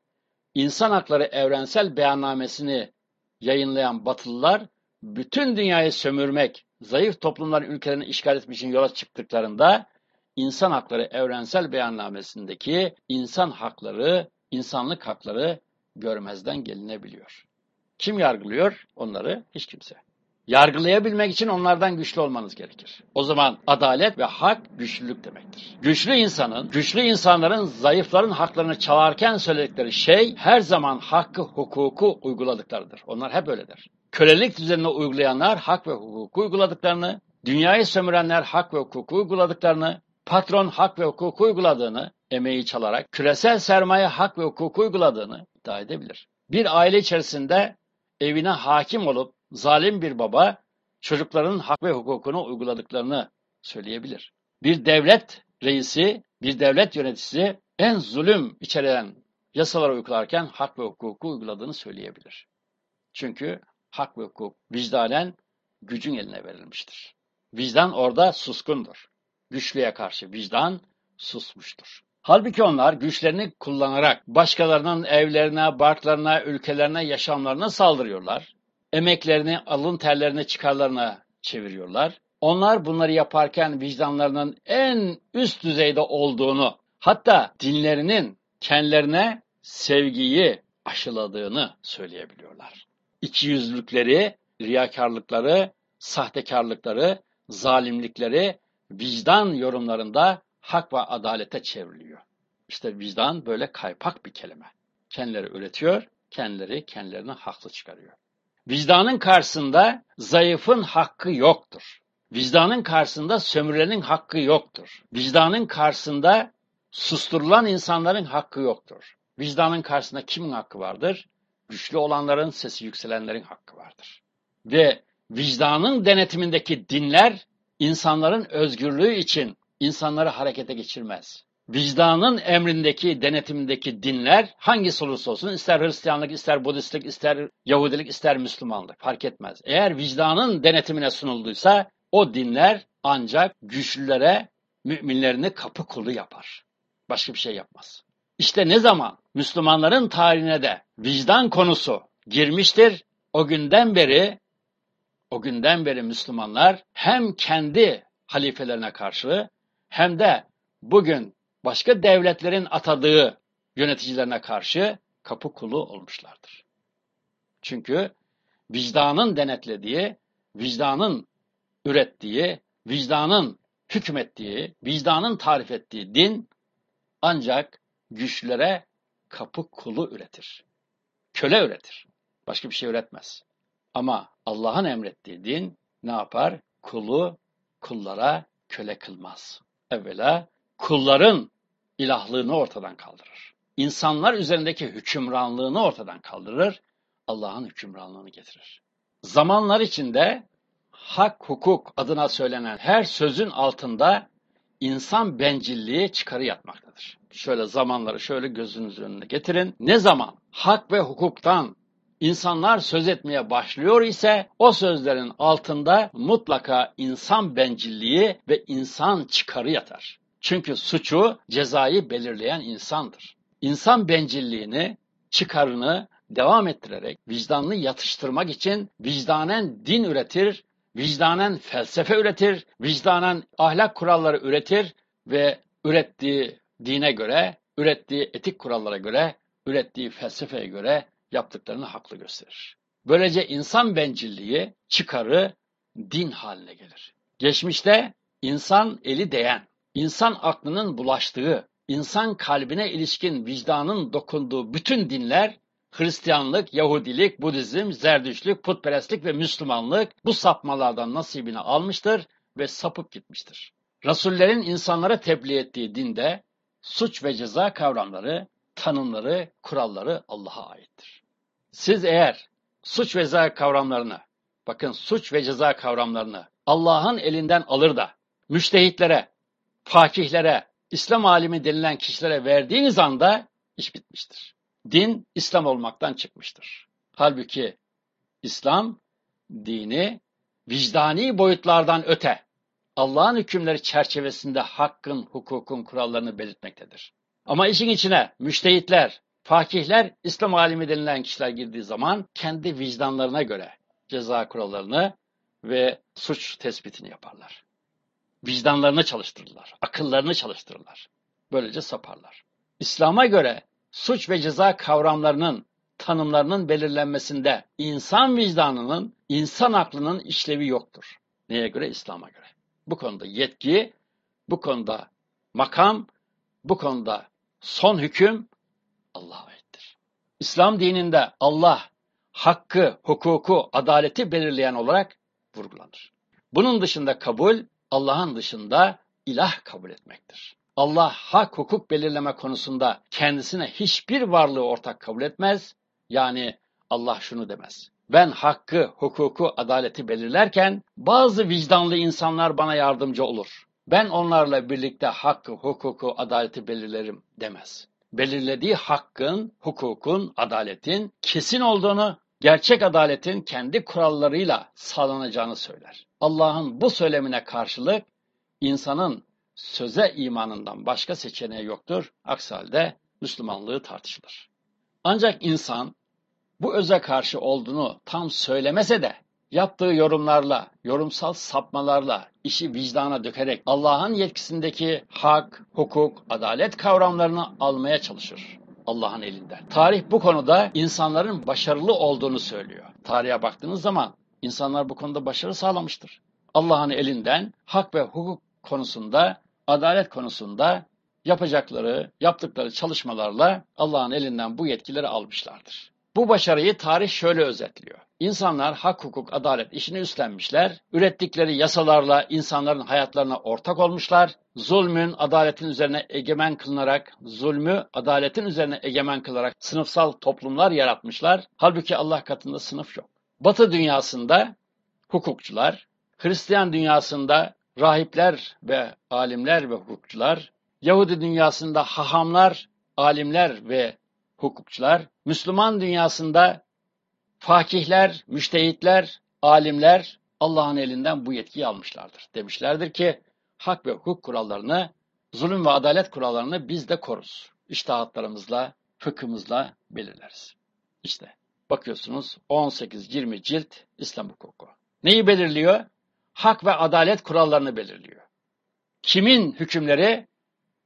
İnsan hakları evrensel beyannamesini yayınlayan Batılılar bütün dünyayı sömürmek, zayıf toplumların ülkelerini işgal etmek için yola çıktıklarında insan hakları evrensel beyannamesindeki insan hakları, insanlık hakları görmezden gelinebiliyor. Kim yargılıyor onları? Hiç kimse. Yargılayabilmek için onlardan güçlü olmanız gerekir. O zaman adalet ve hak güçlülük demektir. Güçlü insanın, güçlü insanların zayıfların haklarını çalarken söyledikleri şey her zaman hakkı, hukuku uyguladıklarıdır. Onlar hep öyledir. Kölelik düzenini uygulayanlar hak ve hukuku uyguladıklarını, dünyayı sömürenler hak ve hukuku uyguladıklarını, patron hak ve hukuku uyguladığını, emeği çalarak küresel sermaye hak ve hukuku uyguladığını iddia edebilir. Bir aile içerisinde evine hakim olup zalim bir baba çocukların hak ve hukukunu uyguladıklarını söyleyebilir. Bir devlet reisi, bir devlet yöneticisi en zulüm içeren yasaları uygularken hak ve hukuku uyguladığını söyleyebilir. Çünkü hak ve hukuk vicdanen gücün eline verilmiştir. Vicdan orada suskundur. Güçlüye karşı vicdan susmuştur. Halbuki onlar güçlerini kullanarak başkalarının evlerine, barklarına, ülkelerine, yaşamlarına saldırıyorlar. Emeklerini, alın terlerini çıkarlarına çeviriyorlar. Onlar bunları yaparken vicdanlarının en üst düzeyde olduğunu, hatta dinlerinin kendilerine sevgiyi aşıladığını söyleyebiliyorlar. İkiyüzlülükleri, riyakarlıkları, sahtekarlıkları, zalimlikleri vicdan yorumlarında hak ve adalete çevriliyor. İşte vicdan böyle kaypak bir kelime. Kendileri üretiyor, kendileri kendilerine haklı çıkarıyor. Vicdanın karşısında zayıfın hakkı yoktur. Vicdanın karşısında sömürülenin hakkı yoktur. Vicdanın karşısında susturulan insanların hakkı yoktur. Vicdanın karşısında kimin hakkı vardır? Güçlü olanların, sesi yükselenlerin hakkı vardır. Ve vicdanın denetimindeki dinler insanların özgürlüğü için insanları harekete geçirmez. Vicdanın emrindeki, denetimindeki dinler hangisi olursa olsun ister Hristiyanlık, ister Budistlik, ister Yahudilik, ister Müslümanlık fark etmez. Eğer vicdanın denetimine sunulduysa o dinler ancak güçlülere müminlerini kapı kulu yapar. Başka bir şey yapmaz. İşte ne zaman Müslümanların tarihine de vicdan konusu girmiştir, o günden beri o günden beri Müslümanlar hem kendi halifelerine karşı hem de bugün başka devletlerin atadığı yöneticilerine karşı kapı kulu olmuşlardır. Çünkü vicdanın denetlediği, vicdanın ürettiği, vicdanın hükmettiği, vicdanın tarif ettiği din ancak güçlere kapı kulu üretir. Köle üretir. Başka bir şey üretmez. Ama Allah'ın emrettiği din ne yapar? Kulu kullara köle kılmaz. Evvela kulların ilahlığını ortadan kaldırır. İnsanlar üzerindeki hükümranlığını ortadan kaldırır. Allah'ın hükümranlığını getirir. Zamanlar içinde hak, hukuk adına söylenen her sözün altında insan bencilliği çıkarı yatmaktadır. Şöyle zamanları şöyle gözünüz önüne getirin. Ne zaman hak ve hukuktan insanlar söz etmeye başlıyor ise o sözlerin altında mutlaka insan bencilliği ve insan çıkarı yatar. Çünkü suçu, cezayı belirleyen insandır. İnsan bencilliğini, çıkarını devam ettirerek vicdanını yatıştırmak için vicdanen din üretir, vicdanen felsefe üretir, vicdanen ahlak kuralları üretir ve ürettiği dine göre, ürettiği etik kurallara göre, ürettiği felsefeye göre yaptıklarını haklı gösterir. Böylece insan bencilliği, çıkarı din haline gelir. Geçmişte insan eli değen, insan aklının bulaştığı, insan kalbine ilişkin vicdanın dokunduğu bütün dinler Hristiyanlık, Yahudilik, Budizm, Zerdüşlük, putperestlik ve Müslümanlık bu sapmalardan nasibini almıştır ve sapıp gitmiştir. Rasullerin insanlara tebliğ ettiği dinde suç ve ceza kavramları, tanımları, kuralları Allah'a aittir. Siz eğer suç ve ceza kavramlarını, bakın suç ve ceza kavramlarını Allah'ın elinden alır da müştehitlere, fakihlere, İslam alimi denilen kişilere verdiğiniz anda iş bitmiştir. Din İslam olmaktan çıkmıştır. Halbuki İslam dini vicdani boyutlardan öte Allah'ın hükümleri çerçevesinde hakkın, hukukun kurallarını belirtmektedir. Ama işin içine müştehitler, fakihler, İslam alimi denilen kişiler girdiği zaman kendi vicdanlarına göre ceza kurallarını ve suç tespitini yaparlar. Vicdanlarını çalıştırırlar, akıllarını çalıştırırlar. Böylece saparlar. İslam'a göre suç ve ceza kavramlarının tanımlarının belirlenmesinde insan vicdanının, insan aklının işlevi yoktur. Neye göre? İslam'a göre. Bu konuda yetki, bu konuda makam, bu konuda son hüküm Allah'a aittir. İslam dininde Allah hakkı, hukuku, adaleti belirleyen olarak vurgulanır. Bunun dışında kabul, Allah'ın dışında ilah kabul etmektir. Allah hak hukuk belirleme konusunda kendisine hiçbir varlığı ortak kabul etmez. Yani Allah şunu demez. Ben hakkı, hukuku, adaleti belirlerken bazı vicdanlı insanlar bana yardımcı olur. Ben onlarla birlikte hakkı, hukuku, adaleti belirlerim demez. Belirlediği hakkın, hukukun, adaletin kesin olduğunu, gerçek adaletin kendi kurallarıyla sağlanacağını söyler. Allah'ın bu söylemine karşılık insanın söze imanından başka seçeneği yoktur. Aksi halde Müslümanlığı tartışılır. Ancak insan bu öze karşı olduğunu tam söylemese de yaptığı yorumlarla, yorumsal sapmalarla, işi vicdana dökerek Allah'ın yetkisindeki hak, hukuk, adalet kavramlarını almaya çalışır. Allah'ın elinden. Tarih bu konuda insanların başarılı olduğunu söylüyor. Tarihe baktığınız zaman insanlar bu konuda başarı sağlamıştır. Allah'ın elinden hak ve hukuk konusunda, adalet konusunda yapacakları, yaptıkları çalışmalarla Allah'ın elinden bu yetkileri almışlardır. Bu başarıyı tarih şöyle özetliyor. İnsanlar hak, hukuk, adalet işini üstlenmişler, ürettikleri yasalarla insanların hayatlarına ortak olmuşlar, zulmün adaletin üzerine egemen kılınarak, zulmü adaletin üzerine egemen kılarak sınıfsal toplumlar yaratmışlar. Halbuki Allah katında sınıf yok. Batı dünyasında hukukçular, Hristiyan dünyasında rahipler ve alimler ve hukukçular, Yahudi dünyasında hahamlar, alimler ve hukukçular, Müslüman dünyasında fakihler, müştehitler, alimler Allah'ın elinden bu yetkiyi almışlardır. Demişlerdir ki hak ve hukuk kurallarını, zulüm ve adalet kurallarını biz de koruz. İştahatlarımızla, fıkhımızla belirleriz. İşte bakıyorsunuz 18-20 cilt İslam hukuku. Neyi belirliyor? Hak ve adalet kurallarını belirliyor. Kimin hükümleri?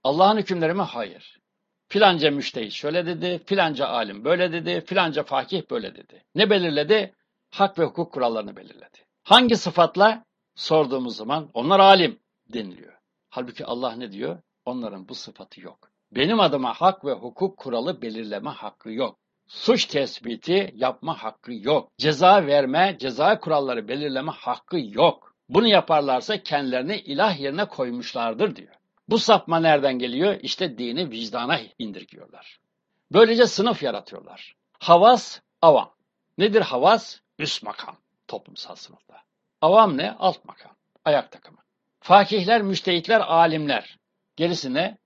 Allah'ın hükümleri mi? Hayır. Filanca müştehit şöyle dedi, filanca alim böyle dedi, filanca fakih böyle dedi. Ne belirledi? Hak ve hukuk kurallarını belirledi. Hangi sıfatla? Sorduğumuz zaman onlar alim deniliyor. Halbuki Allah ne diyor? Onların bu sıfatı yok. Benim adıma hak ve hukuk kuralı belirleme hakkı yok. Suç tespiti yapma hakkı yok. Ceza verme, ceza kuralları belirleme hakkı yok. Bunu yaparlarsa kendilerini ilah yerine koymuşlardır diyor. Bu sapma nereden geliyor? İşte dini vicdana indirgiyorlar. Böylece sınıf yaratıyorlar. Havas, avam. Nedir havas? Üst makam toplumsal sınıfta. Avam ne? Alt makam. Ayak takımı. Fakihler, müştehitler, alimler. Gerisi ne?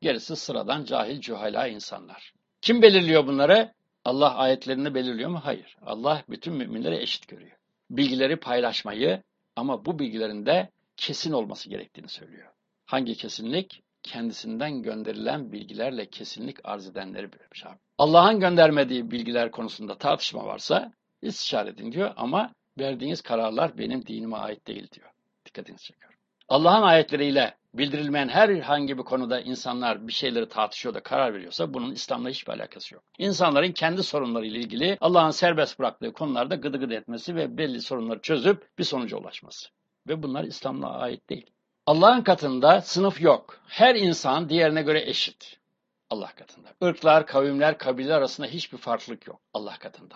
Gerisi sıradan cahil, cühala insanlar. Kim belirliyor bunları? Allah ayetlerini belirliyor mu? Hayır. Allah bütün müminleri eşit görüyor. Bilgileri paylaşmayı ama bu bilgilerin de kesin olması gerektiğini söylüyor. Hangi kesinlik? Kendisinden gönderilen bilgilerle kesinlik arz edenleri belirmiş abi. Allah'ın göndermediği bilgiler konusunda tartışma varsa istişare edin diyor ama verdiğiniz kararlar benim dinime ait değil diyor. Dikkatinizi çekiyorum. Allah'ın ayetleriyle bildirilmeyen herhangi bir konuda insanlar bir şeyleri tartışıyor da karar veriyorsa bunun İslam'la hiçbir alakası yok. İnsanların kendi sorunlarıyla ilgili Allah'ın serbest bıraktığı konularda gıdı gıdı etmesi ve belli sorunları çözüp bir sonuca ulaşması. Ve bunlar İslam'la ait değil. Allah'ın katında sınıf yok. Her insan diğerine göre eşit. Allah katında. Irklar, kavimler, kabileler arasında hiçbir farklılık yok Allah katında.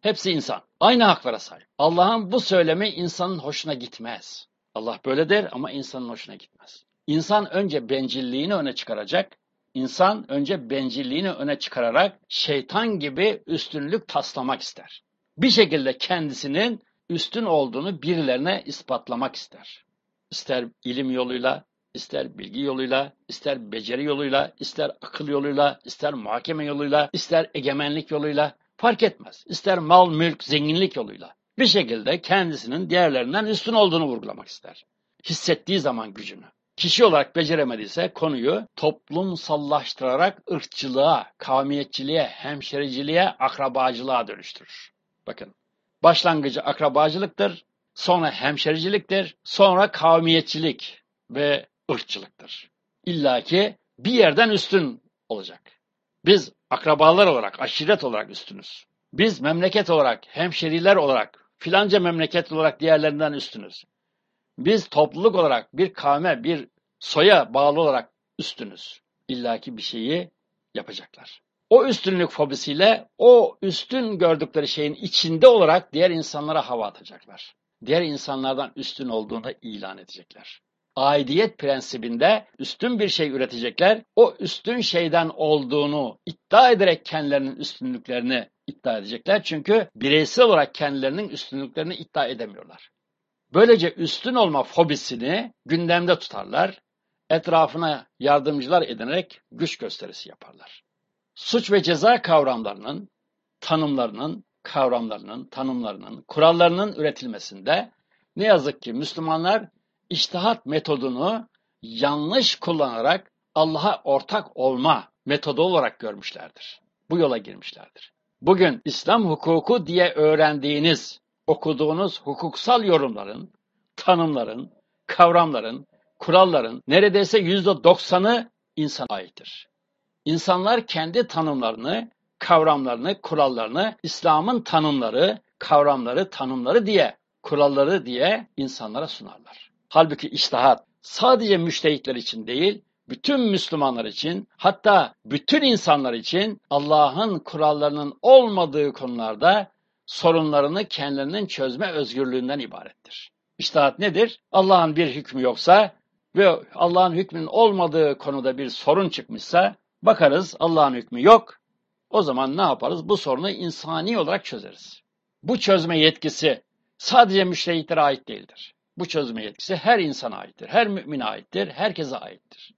Hepsi insan. Aynı haklara sahip. Allah'ın bu söylemi insanın hoşuna gitmez. Allah böyle der ama insanın hoşuna gitmez. İnsan önce bencilliğini öne çıkaracak. İnsan önce bencilliğini öne çıkararak şeytan gibi üstünlük taslamak ister. Bir şekilde kendisinin üstün olduğunu birilerine ispatlamak ister. İster ilim yoluyla, ister bilgi yoluyla, ister beceri yoluyla, ister akıl yoluyla, ister muhakeme yoluyla, ister egemenlik yoluyla fark etmez. İster mal, mülk, zenginlik yoluyla. Bir şekilde kendisinin diğerlerinden üstün olduğunu vurgulamak ister. Hissettiği zaman gücünü. Kişi olarak beceremediyse konuyu toplumsallaştırarak ırkçılığa, kavmiyetçiliğe, hemşericiliğe, akrabacılığa dönüştürür. Bakın, başlangıcı akrabacılıktır, sonra hemşericiliktir, sonra kavmiyetçilik ve ırkçılıktır. İlla ki bir yerden üstün olacak. Biz akrabalar olarak, aşiret olarak üstünüz. Biz memleket olarak, hemşeriler olarak, filanca memleket olarak diğerlerinden üstünüz. Biz topluluk olarak bir kavme, bir soya bağlı olarak üstünüz. İlla ki bir şeyi yapacaklar. O üstünlük fobisiyle o üstün gördükleri şeyin içinde olarak diğer insanlara hava atacaklar. Diğer insanlardan üstün olduğunu ilan edecekler. Aidiyet prensibinde üstün bir şey üretecekler. O üstün şeyden olduğunu iddia ederek kendilerinin üstünlüklerini iddia edecekler. Çünkü bireysel olarak kendilerinin üstünlüklerini iddia edemiyorlar. Böylece üstün olma fobisini gündemde tutarlar. Etrafına yardımcılar edinerek güç gösterisi yaparlar. Suç ve ceza kavramlarının, tanımlarının, kavramlarının, tanımlarının, kurallarının üretilmesinde ne yazık ki Müslümanlar iştihat metodunu yanlış kullanarak Allah'a ortak olma metodu olarak görmüşlerdir. Bu yola girmişlerdir. Bugün İslam hukuku diye öğrendiğiniz, okuduğunuz hukuksal yorumların, tanımların, kavramların, kuralların neredeyse yüzde doksanı insana aittir. İnsanlar kendi tanımlarını, kavramlarını, kurallarını İslam'ın tanımları, kavramları, tanımları diye, kuralları diye insanlara sunarlar. Halbuki iştahat sadece müştehitler için değil, bütün Müslümanlar için, hatta bütün insanlar için Allah'ın kurallarının olmadığı konularda sorunlarını kendilerinin çözme özgürlüğünden ibarettir. İştahat nedir? Allah'ın bir hükmü yoksa ve Allah'ın hükmünün olmadığı konuda bir sorun çıkmışsa bakarız Allah'ın hükmü yok. O zaman ne yaparız? Bu sorunu insani olarak çözeriz. Bu çözme yetkisi sadece müştehitlere ait değildir. Bu çözme yetkisi her insana aittir, her mümine aittir, herkese aittir.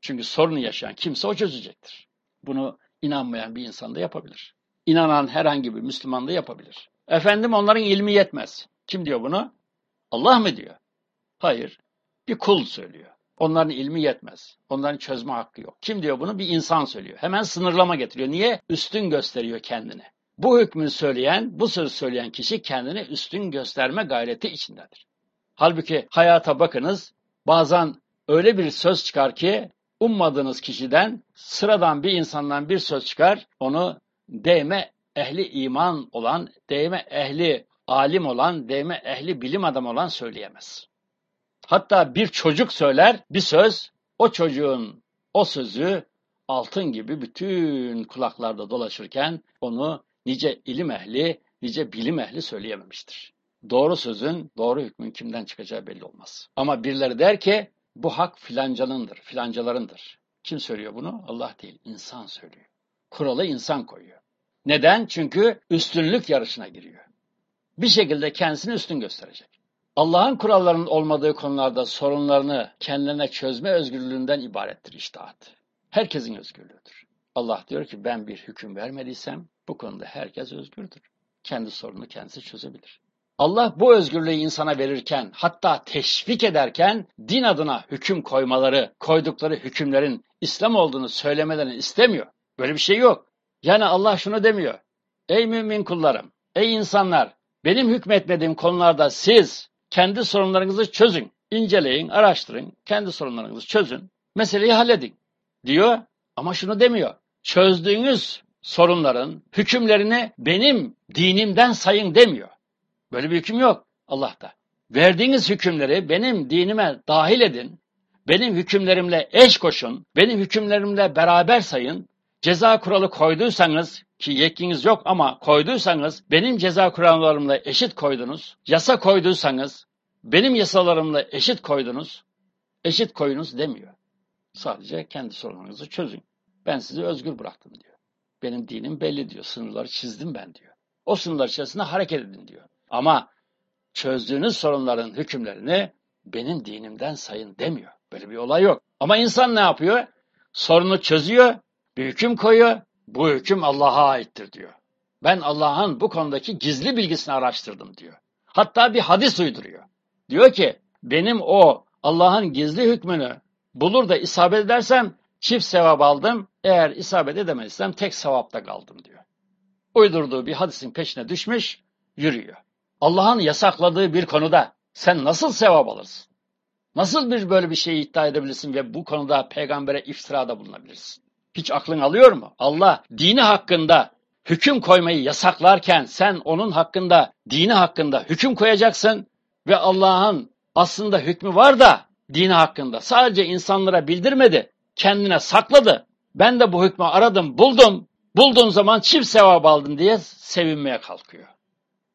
Çünkü sorunu yaşayan kimse o çözecektir. Bunu inanmayan bir insan da yapabilir. İnanan herhangi bir Müslüman da yapabilir. Efendim onların ilmi yetmez. Kim diyor bunu? Allah mı diyor? Hayır. Bir kul söylüyor. Onların ilmi yetmez. Onların çözme hakkı yok. Kim diyor bunu? Bir insan söylüyor. Hemen sınırlama getiriyor. Niye? Üstün gösteriyor kendini. Bu hükmü söyleyen, bu sözü söyleyen kişi kendini üstün gösterme gayreti içindedir. Halbuki hayata bakınız, bazen öyle bir söz çıkar ki ummadığınız kişiden, sıradan bir insandan bir söz çıkar, onu değme ehli iman olan, değme ehli alim olan, değme ehli bilim adamı olan söyleyemez. Hatta bir çocuk söyler bir söz, o çocuğun o sözü altın gibi bütün kulaklarda dolaşırken onu nice ilim ehli, nice bilim ehli söyleyememiştir. Doğru sözün, doğru hükmün kimden çıkacağı belli olmaz. Ama birileri der ki bu hak filancanındır, filancalarındır. Kim söylüyor bunu? Allah değil, insan söylüyor. Kuralı insan koyuyor. Neden? Çünkü üstünlük yarışına giriyor. Bir şekilde kendisini üstün gösterecek. Allah'ın kurallarının olmadığı konularda sorunlarını kendilerine çözme özgürlüğünden ibarettir iştahat. Herkesin özgürlüğüdür. Allah diyor ki ben bir hüküm vermediysem bu konuda herkes özgürdür. Kendi sorununu kendisi çözebilir. Allah bu özgürlüğü insana verirken hatta teşvik ederken din adına hüküm koymaları, koydukları hükümlerin İslam olduğunu söylemelerini istemiyor. Böyle bir şey yok. Yani Allah şunu demiyor. Ey mümin kullarım, ey insanlar, benim hükmetmediğim konularda siz kendi sorunlarınızı çözün, inceleyin, araştırın, kendi sorunlarınızı çözün, meseleyi halledin diyor. Ama şunu demiyor. Çözdüğünüz sorunların hükümlerini benim dinimden sayın demiyor. Böyle bir hüküm yok Allah'ta. Verdiğiniz hükümleri benim dinime dahil edin, benim hükümlerimle eş koşun, benim hükümlerimle beraber sayın, ceza kuralı koyduysanız ki yetkiniz yok ama koyduysanız benim ceza kurallarımla eşit koydunuz. Yasa koyduysanız benim yasalarımla eşit koydunuz. Eşit koyunuz demiyor. Sadece kendi sorunlarınızı çözün. Ben sizi özgür bıraktım diyor. Benim dinim belli diyor. Sınırları çizdim ben diyor. O sınırlar içerisinde hareket edin diyor. Ama çözdüğünüz sorunların hükümlerini benim dinimden sayın demiyor. Böyle bir olay yok. Ama insan ne yapıyor? Sorunu çözüyor, bir hüküm koyuyor. Bu hüküm Allah'a aittir diyor. Ben Allah'ın bu konudaki gizli bilgisini araştırdım diyor. Hatta bir hadis uyduruyor. Diyor ki benim o Allah'ın gizli hükmünü bulur da isabet edersem çift sevap aldım. Eğer isabet edemezsem tek sevapta kaldım diyor. Uydurduğu bir hadisin peşine düşmüş, yürüyor. Allah'ın yasakladığı bir konuda sen nasıl sevap alırsın? Nasıl bir böyle bir şeyi iddia edebilirsin ve bu konuda peygambere iftirada bulunabilirsin? Hiç aklın alıyor mu? Allah dini hakkında hüküm koymayı yasaklarken sen onun hakkında, dini hakkında hüküm koyacaksın ve Allah'ın aslında hükmü var da dini hakkında sadece insanlara bildirmedi, kendine sakladı. Ben de bu hükmü aradım, buldum. Bulduğun zaman çift sevap aldın diye sevinmeye kalkıyor.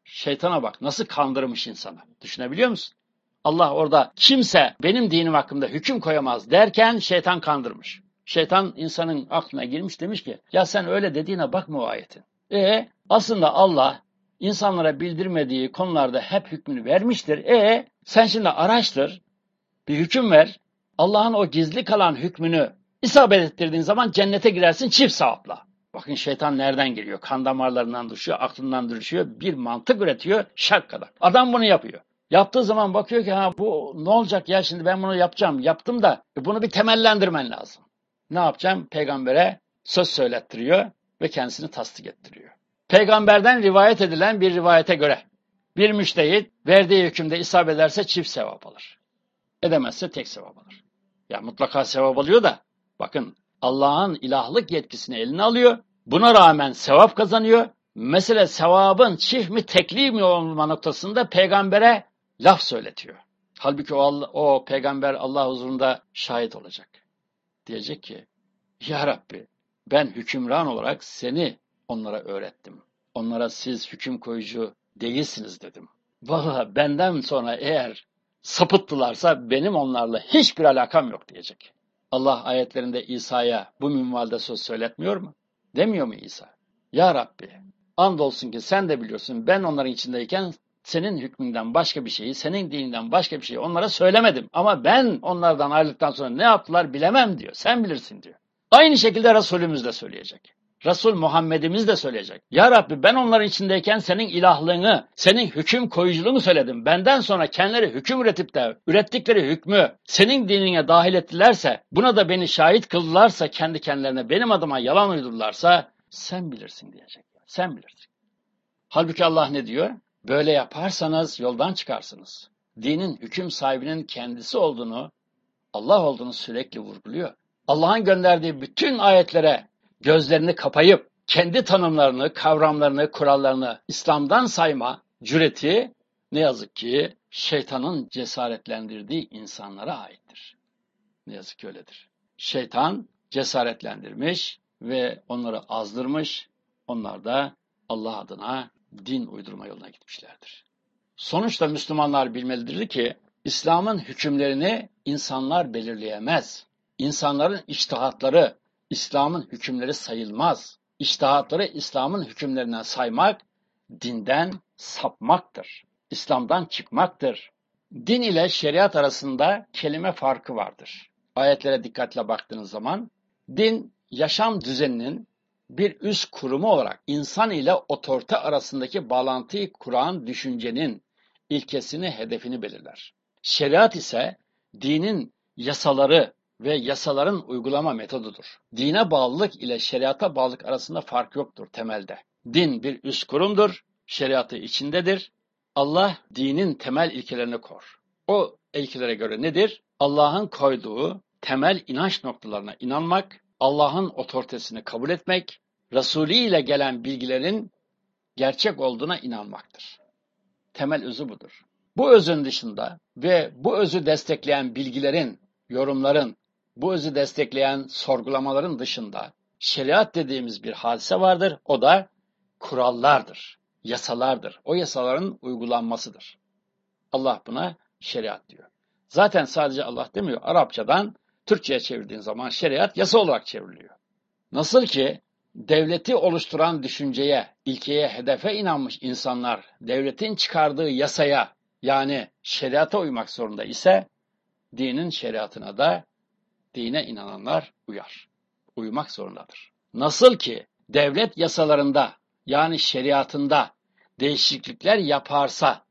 Şeytana bak nasıl kandırmış insanı. Düşünebiliyor musun? Allah orada kimse benim dinim hakkında hüküm koyamaz derken şeytan kandırmış. Şeytan insanın aklına girmiş demiş ki ya sen öyle dediğine bakma o ayetin. E aslında Allah insanlara bildirmediği konularda hep hükmünü vermiştir. E sen şimdi araştır, bir hüküm ver. Allah'ın o gizli kalan hükmünü isabet ettirdiğin zaman cennete girersin çift sevapla. Bakın şeytan nereden geliyor? Kan damarlarından düşüyor, aklından düşüyor, bir mantık üretiyor şak kadar. Adam bunu yapıyor. Yaptığı zaman bakıyor ki ha bu ne olacak ya şimdi ben bunu yapacağım. Yaptım da e, bunu bir temellendirmen lazım. Ne yapacağım? Peygambere söz söylettiriyor ve kendisini tasdik ettiriyor. Peygamberden rivayet edilen bir rivayete göre bir müştehit verdiği hükümde isabet ederse çift sevap alır. Edemezse tek sevap alır. Ya mutlaka sevap alıyor da bakın Allah'ın ilahlık yetkisini eline alıyor. Buna rağmen sevap kazanıyor. Mesele sevabın çift mi tekli mi olma noktasında peygambere laf söyletiyor. Halbuki o, o peygamber Allah huzurunda şahit olacak. Diyecek ki Ya Rabbi ben hükümran olarak seni onlara öğrettim. Onlara siz hüküm koyucu değilsiniz dedim. Valla benden sonra eğer sapıttılarsa benim onlarla hiçbir alakam yok diyecek. Allah ayetlerinde İsa'ya bu minvalde söz söyletmiyor mu? Demiyor mu İsa? Ya Rabbi, andolsun ki sen de biliyorsun ben onların içindeyken senin hükmünden başka bir şeyi, senin dininden başka bir şeyi onlara söylemedim. Ama ben onlardan ayrıldıktan sonra ne yaptılar bilemem diyor. Sen bilirsin diyor. Aynı şekilde Resulümüz de söyleyecek. Resul Muhammed'imiz de söyleyecek. Ya Rabbi ben onların içindeyken senin ilahlığını, senin hüküm koyuculuğunu söyledim. Benden sonra kendileri hüküm üretip de ürettikleri hükmü senin dinine dahil ettilerse, buna da beni şahit kıldılarsa kendi kendilerine benim adıma yalan uydurlarsa sen bilirsin diyecek. Sen bilirsin. Halbuki Allah ne diyor? Böyle yaparsanız yoldan çıkarsınız. Dinin hüküm sahibinin kendisi olduğunu, Allah olduğunu sürekli vurguluyor. Allah'ın gönderdiği bütün ayetlere gözlerini kapayıp kendi tanımlarını, kavramlarını, kurallarını İslam'dan sayma cüreti ne yazık ki şeytanın cesaretlendirdiği insanlara aittir. Ne yazık ki öyledir. Şeytan cesaretlendirmiş ve onları azdırmış. Onlar da Allah adına din uydurma yoluna gitmişlerdir. Sonuçta Müslümanlar bilmelidir ki İslam'ın hükümlerini insanlar belirleyemez. İnsanların iştihatları İslam'ın hükümleri sayılmaz. İştihatları İslam'ın hükümlerinden saymak dinden sapmaktır. İslam'dan çıkmaktır. Din ile şeriat arasında kelime farkı vardır. Ayetlere dikkatle baktığınız zaman din yaşam düzeninin bir üst kurumu olarak insan ile otorite arasındaki bağlantıyı kuran düşüncenin ilkesini, hedefini belirler. Şeriat ise dinin yasaları ve yasaların uygulama metodudur. Dine bağlılık ile şeriata bağlılık arasında fark yoktur temelde. Din bir üst kurumdur, şeriatı içindedir. Allah dinin temel ilkelerini kor. O ilkelere göre nedir? Allah'ın koyduğu temel inanç noktalarına inanmak, Allah'ın otoritesini kabul etmek, Resulü ile gelen bilgilerin gerçek olduğuna inanmaktır. Temel özü budur. Bu özün dışında ve bu özü destekleyen bilgilerin, yorumların, bu özü destekleyen sorgulamaların dışında şeriat dediğimiz bir hadise vardır. O da kurallardır, yasalardır. O yasaların uygulanmasıdır. Allah buna şeriat diyor. Zaten sadece Allah demiyor. Arapçadan Türkçe'ye çevirdiğin zaman şeriat yasa olarak çevriliyor. Nasıl ki devleti oluşturan düşünceye, ilkeye, hedefe inanmış insanlar devletin çıkardığı yasaya yani şeriata uymak zorunda ise dinin şeriatına da dine inananlar uyar. Uymak zorundadır. Nasıl ki devlet yasalarında yani şeriatında değişiklikler yaparsa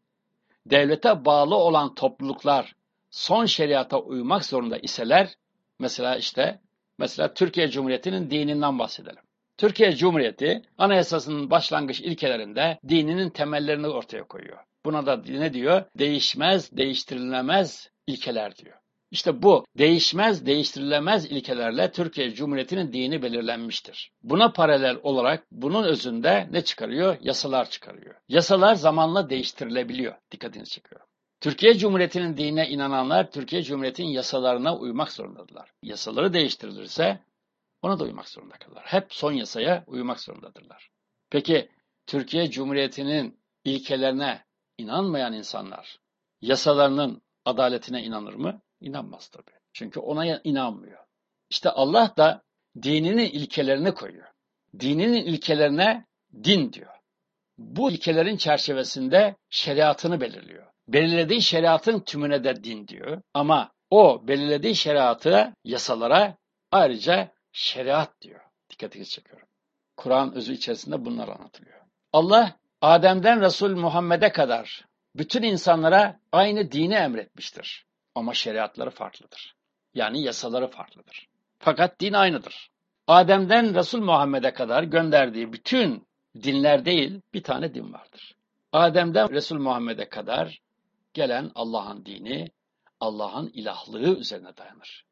devlete bağlı olan topluluklar son şeriata uymak zorunda iseler mesela işte mesela Türkiye Cumhuriyeti'nin dininden bahsedelim. Türkiye Cumhuriyeti anayasasının başlangıç ilkelerinde dininin temellerini ortaya koyuyor. Buna da ne diyor? Değişmez, değiştirilemez ilkeler diyor. İşte bu değişmez, değiştirilemez ilkelerle Türkiye Cumhuriyeti'nin dini belirlenmiştir. Buna paralel olarak bunun özünde ne çıkarıyor? Yasalar çıkarıyor. Yasalar zamanla değiştirilebiliyor. Dikkatinizi çekiyorum. Türkiye Cumhuriyeti'nin dinine inananlar Türkiye Cumhuriyeti'nin yasalarına uymak zorundadırlar. Yasaları değiştirilirse ona da uymak zorunda kalırlar. Hep son yasaya uymak zorundadırlar. Peki Türkiye Cumhuriyeti'nin ilkelerine inanmayan insanlar yasalarının adaletine inanır mı? İnanmaz tabii. Çünkü ona inanmıyor. İşte Allah da dininin ilkelerini koyuyor. Dininin ilkelerine din diyor. Bu ilkelerin çerçevesinde şeriatını belirliyor. Belirlediği şeriatın tümüne de din diyor. Ama o belirlediği şeriatı yasalara ayrıca şeriat diyor. Dikkatinizi çekiyorum. Kur'an özü içerisinde bunlar anlatılıyor. Allah Adem'den Resul Muhammed'e kadar bütün insanlara aynı dini emretmiştir. Ama şeriatları farklıdır. Yani yasaları farklıdır. Fakat din aynıdır. Adem'den Resul Muhammed'e kadar gönderdiği bütün dinler değil, bir tane din vardır. Adem'den Resul Muhammed'e kadar gelen Allah'ın dini, Allah'ın ilahlığı üzerine dayanır.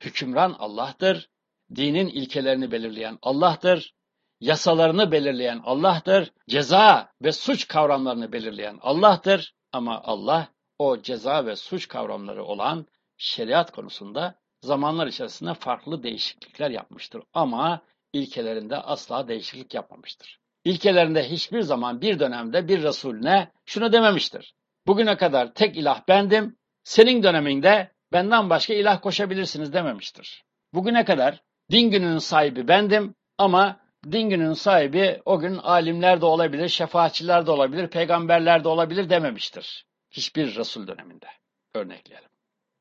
Hükümran Allah'tır, dinin ilkelerini belirleyen Allah'tır, yasalarını belirleyen Allah'tır, ceza ve suç kavramlarını belirleyen Allah'tır ama Allah o ceza ve suç kavramları olan şeriat konusunda zamanlar içerisinde farklı değişiklikler yapmıştır ama ilkelerinde asla değişiklik yapmamıştır. İlkelerinde hiçbir zaman bir dönemde bir Resulüne şunu dememiştir. Bugüne kadar tek ilah bendim, senin döneminde benden başka ilah koşabilirsiniz dememiştir. Bugüne kadar din gününün sahibi bendim ama din gününün sahibi o gün alimler de olabilir, şefaatçiler de olabilir, peygamberler de olabilir dememiştir. Hiçbir Resul döneminde. Örnekleyelim.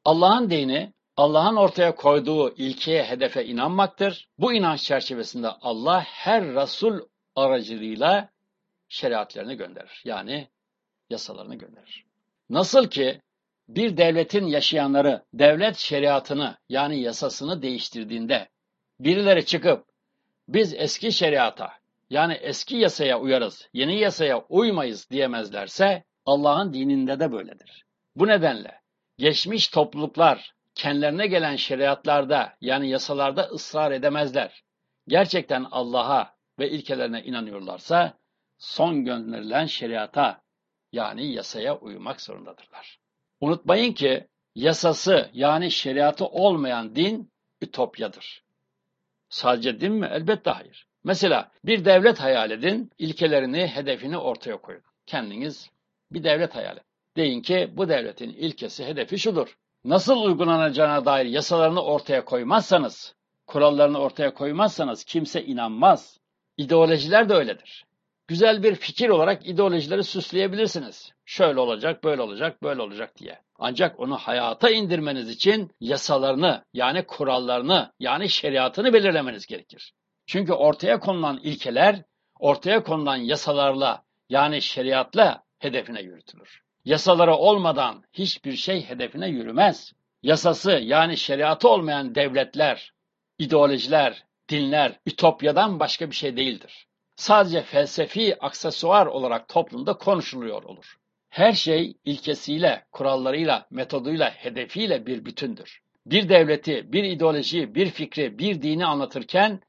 Allah'ın dini, Allah'ın ortaya koyduğu ilkeye, hedefe inanmaktır. Bu inanç çerçevesinde Allah her Resul aracılığıyla şeriatlarını gönderir. Yani yasalarını gönderir. Nasıl ki bir devletin yaşayanları devlet şeriatını yani yasasını değiştirdiğinde birileri çıkıp biz eski şeriata yani eski yasaya uyarız, yeni yasaya uymayız diyemezlerse Allah'ın dininde de böyledir. Bu nedenle geçmiş topluluklar kendilerine gelen şeriatlarda yani yasalarda ısrar edemezler. Gerçekten Allah'a ve ilkelerine inanıyorlarsa son gönderilen şeriata yani yasaya uymak zorundadırlar. Unutmayın ki yasası yani şeriatı olmayan din ütopyadır. Sadece din mi? Elbette hayır. Mesela bir devlet hayal edin, ilkelerini, hedefini ortaya koyun. Kendiniz bir devlet hayal edin. Deyin ki bu devletin ilkesi, hedefi şudur. Nasıl uygulanacağına dair yasalarını ortaya koymazsanız, kurallarını ortaya koymazsanız kimse inanmaz. İdeolojiler de öyledir. Güzel bir fikir olarak ideolojileri süsleyebilirsiniz. Şöyle olacak, böyle olacak, böyle olacak diye. Ancak onu hayata indirmeniz için yasalarını yani kurallarını yani şeriatını belirlemeniz gerekir. Çünkü ortaya konulan ilkeler ortaya konulan yasalarla yani şeriatla hedefine yürütülür. Yasaları olmadan hiçbir şey hedefine yürümez. Yasası yani şeriatı olmayan devletler, ideolojiler, dinler ütopyadan başka bir şey değildir. Sadece felsefi aksesuar olarak toplumda konuşuluyor olur. Her şey ilkesiyle, kurallarıyla, metoduyla, hedefiyle bir bütündür. Bir devleti, bir ideoloji, bir fikri, bir dini anlatırken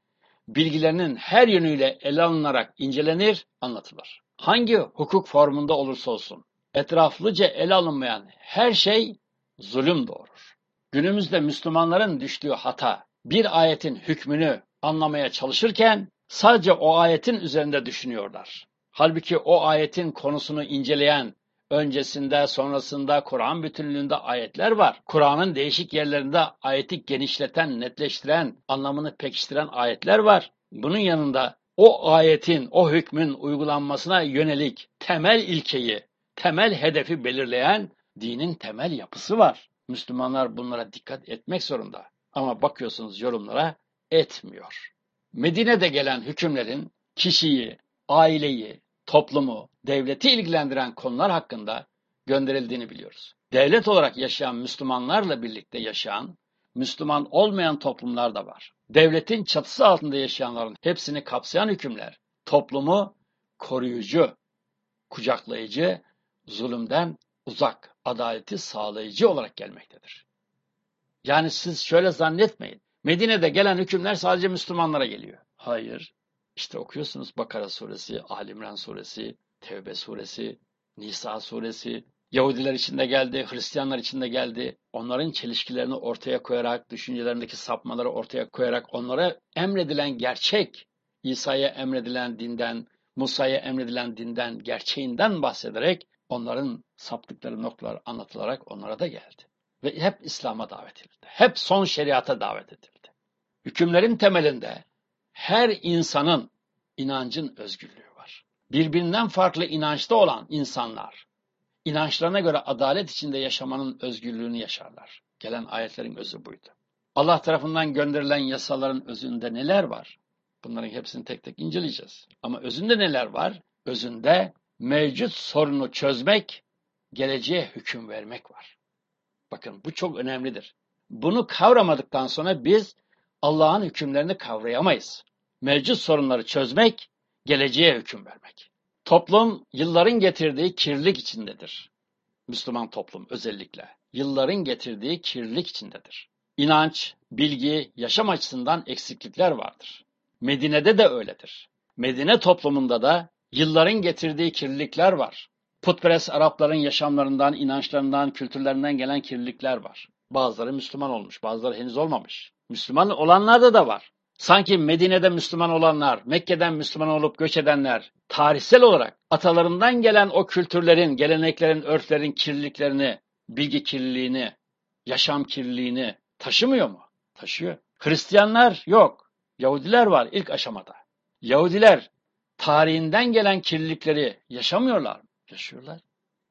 bilgilerinin her yönüyle ele alınarak incelenir, anlatılır. Hangi hukuk formunda olursa olsun etraflıca ele alınmayan her şey zulüm doğurur. Günümüzde Müslümanların düştüğü hata bir ayetin hükmünü anlamaya çalışırken sadece o ayetin üzerinde düşünüyorlar. Halbuki o ayetin konusunu inceleyen, öncesinde, sonrasında, Kur'an bütünlüğünde ayetler var. Kur'an'ın değişik yerlerinde ayeti genişleten, netleştiren, anlamını pekiştiren ayetler var. Bunun yanında o ayetin, o hükmün uygulanmasına yönelik temel ilkeyi, temel hedefi belirleyen dinin temel yapısı var. Müslümanlar bunlara dikkat etmek zorunda. Ama bakıyorsunuz yorumlara etmiyor. Medine'de gelen hükümlerin kişiyi, aileyi, toplumu, devleti ilgilendiren konular hakkında gönderildiğini biliyoruz. Devlet olarak yaşayan Müslümanlarla birlikte yaşayan, Müslüman olmayan toplumlar da var. Devletin çatısı altında yaşayanların hepsini kapsayan hükümler, toplumu koruyucu, kucaklayıcı, zulümden uzak, adaleti sağlayıcı olarak gelmektedir. Yani siz şöyle zannetmeyin. Medine'de gelen hükümler sadece Müslümanlara geliyor. Hayır. İşte okuyorsunuz Bakara suresi, İmran suresi, Tevbe suresi, Nisa suresi. Yahudiler içinde geldi, Hristiyanlar içinde geldi. Onların çelişkilerini ortaya koyarak, düşüncelerindeki sapmaları ortaya koyarak onlara emredilen gerçek, İsa'ya emredilen dinden, Musa'ya emredilen dinden, gerçeğinden bahsederek onların saptıkları noktalar anlatılarak onlara da geldi. Ve hep İslam'a davet edildi. Hep son şeriata davet edildi. Hükümlerin temelinde her insanın inancın özgürlüğü var. Birbirinden farklı inançta olan insanlar, inançlarına göre adalet içinde yaşamanın özgürlüğünü yaşarlar. Gelen ayetlerin özü buydu. Allah tarafından gönderilen yasaların özünde neler var? Bunların hepsini tek tek inceleyeceğiz. Ama özünde neler var? Özünde mevcut sorunu çözmek, geleceğe hüküm vermek var. Bakın bu çok önemlidir. Bunu kavramadıktan sonra biz Allah'ın hükümlerini kavrayamayız. Mevcut sorunları çözmek, geleceğe hüküm vermek. Toplum yılların getirdiği kirlilik içindedir. Müslüman toplum özellikle. Yılların getirdiği kirlilik içindedir. İnanç, bilgi, yaşam açısından eksiklikler vardır. Medine'de de öyledir. Medine toplumunda da yılların getirdiği kirlilikler var. Putperest Arapların yaşamlarından, inançlarından, kültürlerinden gelen kirlilikler var. Bazıları Müslüman olmuş, bazıları henüz olmamış. Müslüman olanlarda da var. Sanki Medine'de Müslüman olanlar, Mekke'den Müslüman olup göç edenler, tarihsel olarak atalarından gelen o kültürlerin, geleneklerin, örflerin kirliliklerini, bilgi kirliliğini, yaşam kirliliğini taşımıyor mu? Taşıyor. Hristiyanlar yok. Yahudiler var ilk aşamada. Yahudiler tarihinden gelen kirlilikleri yaşamıyorlar mı? Yaşıyorlar.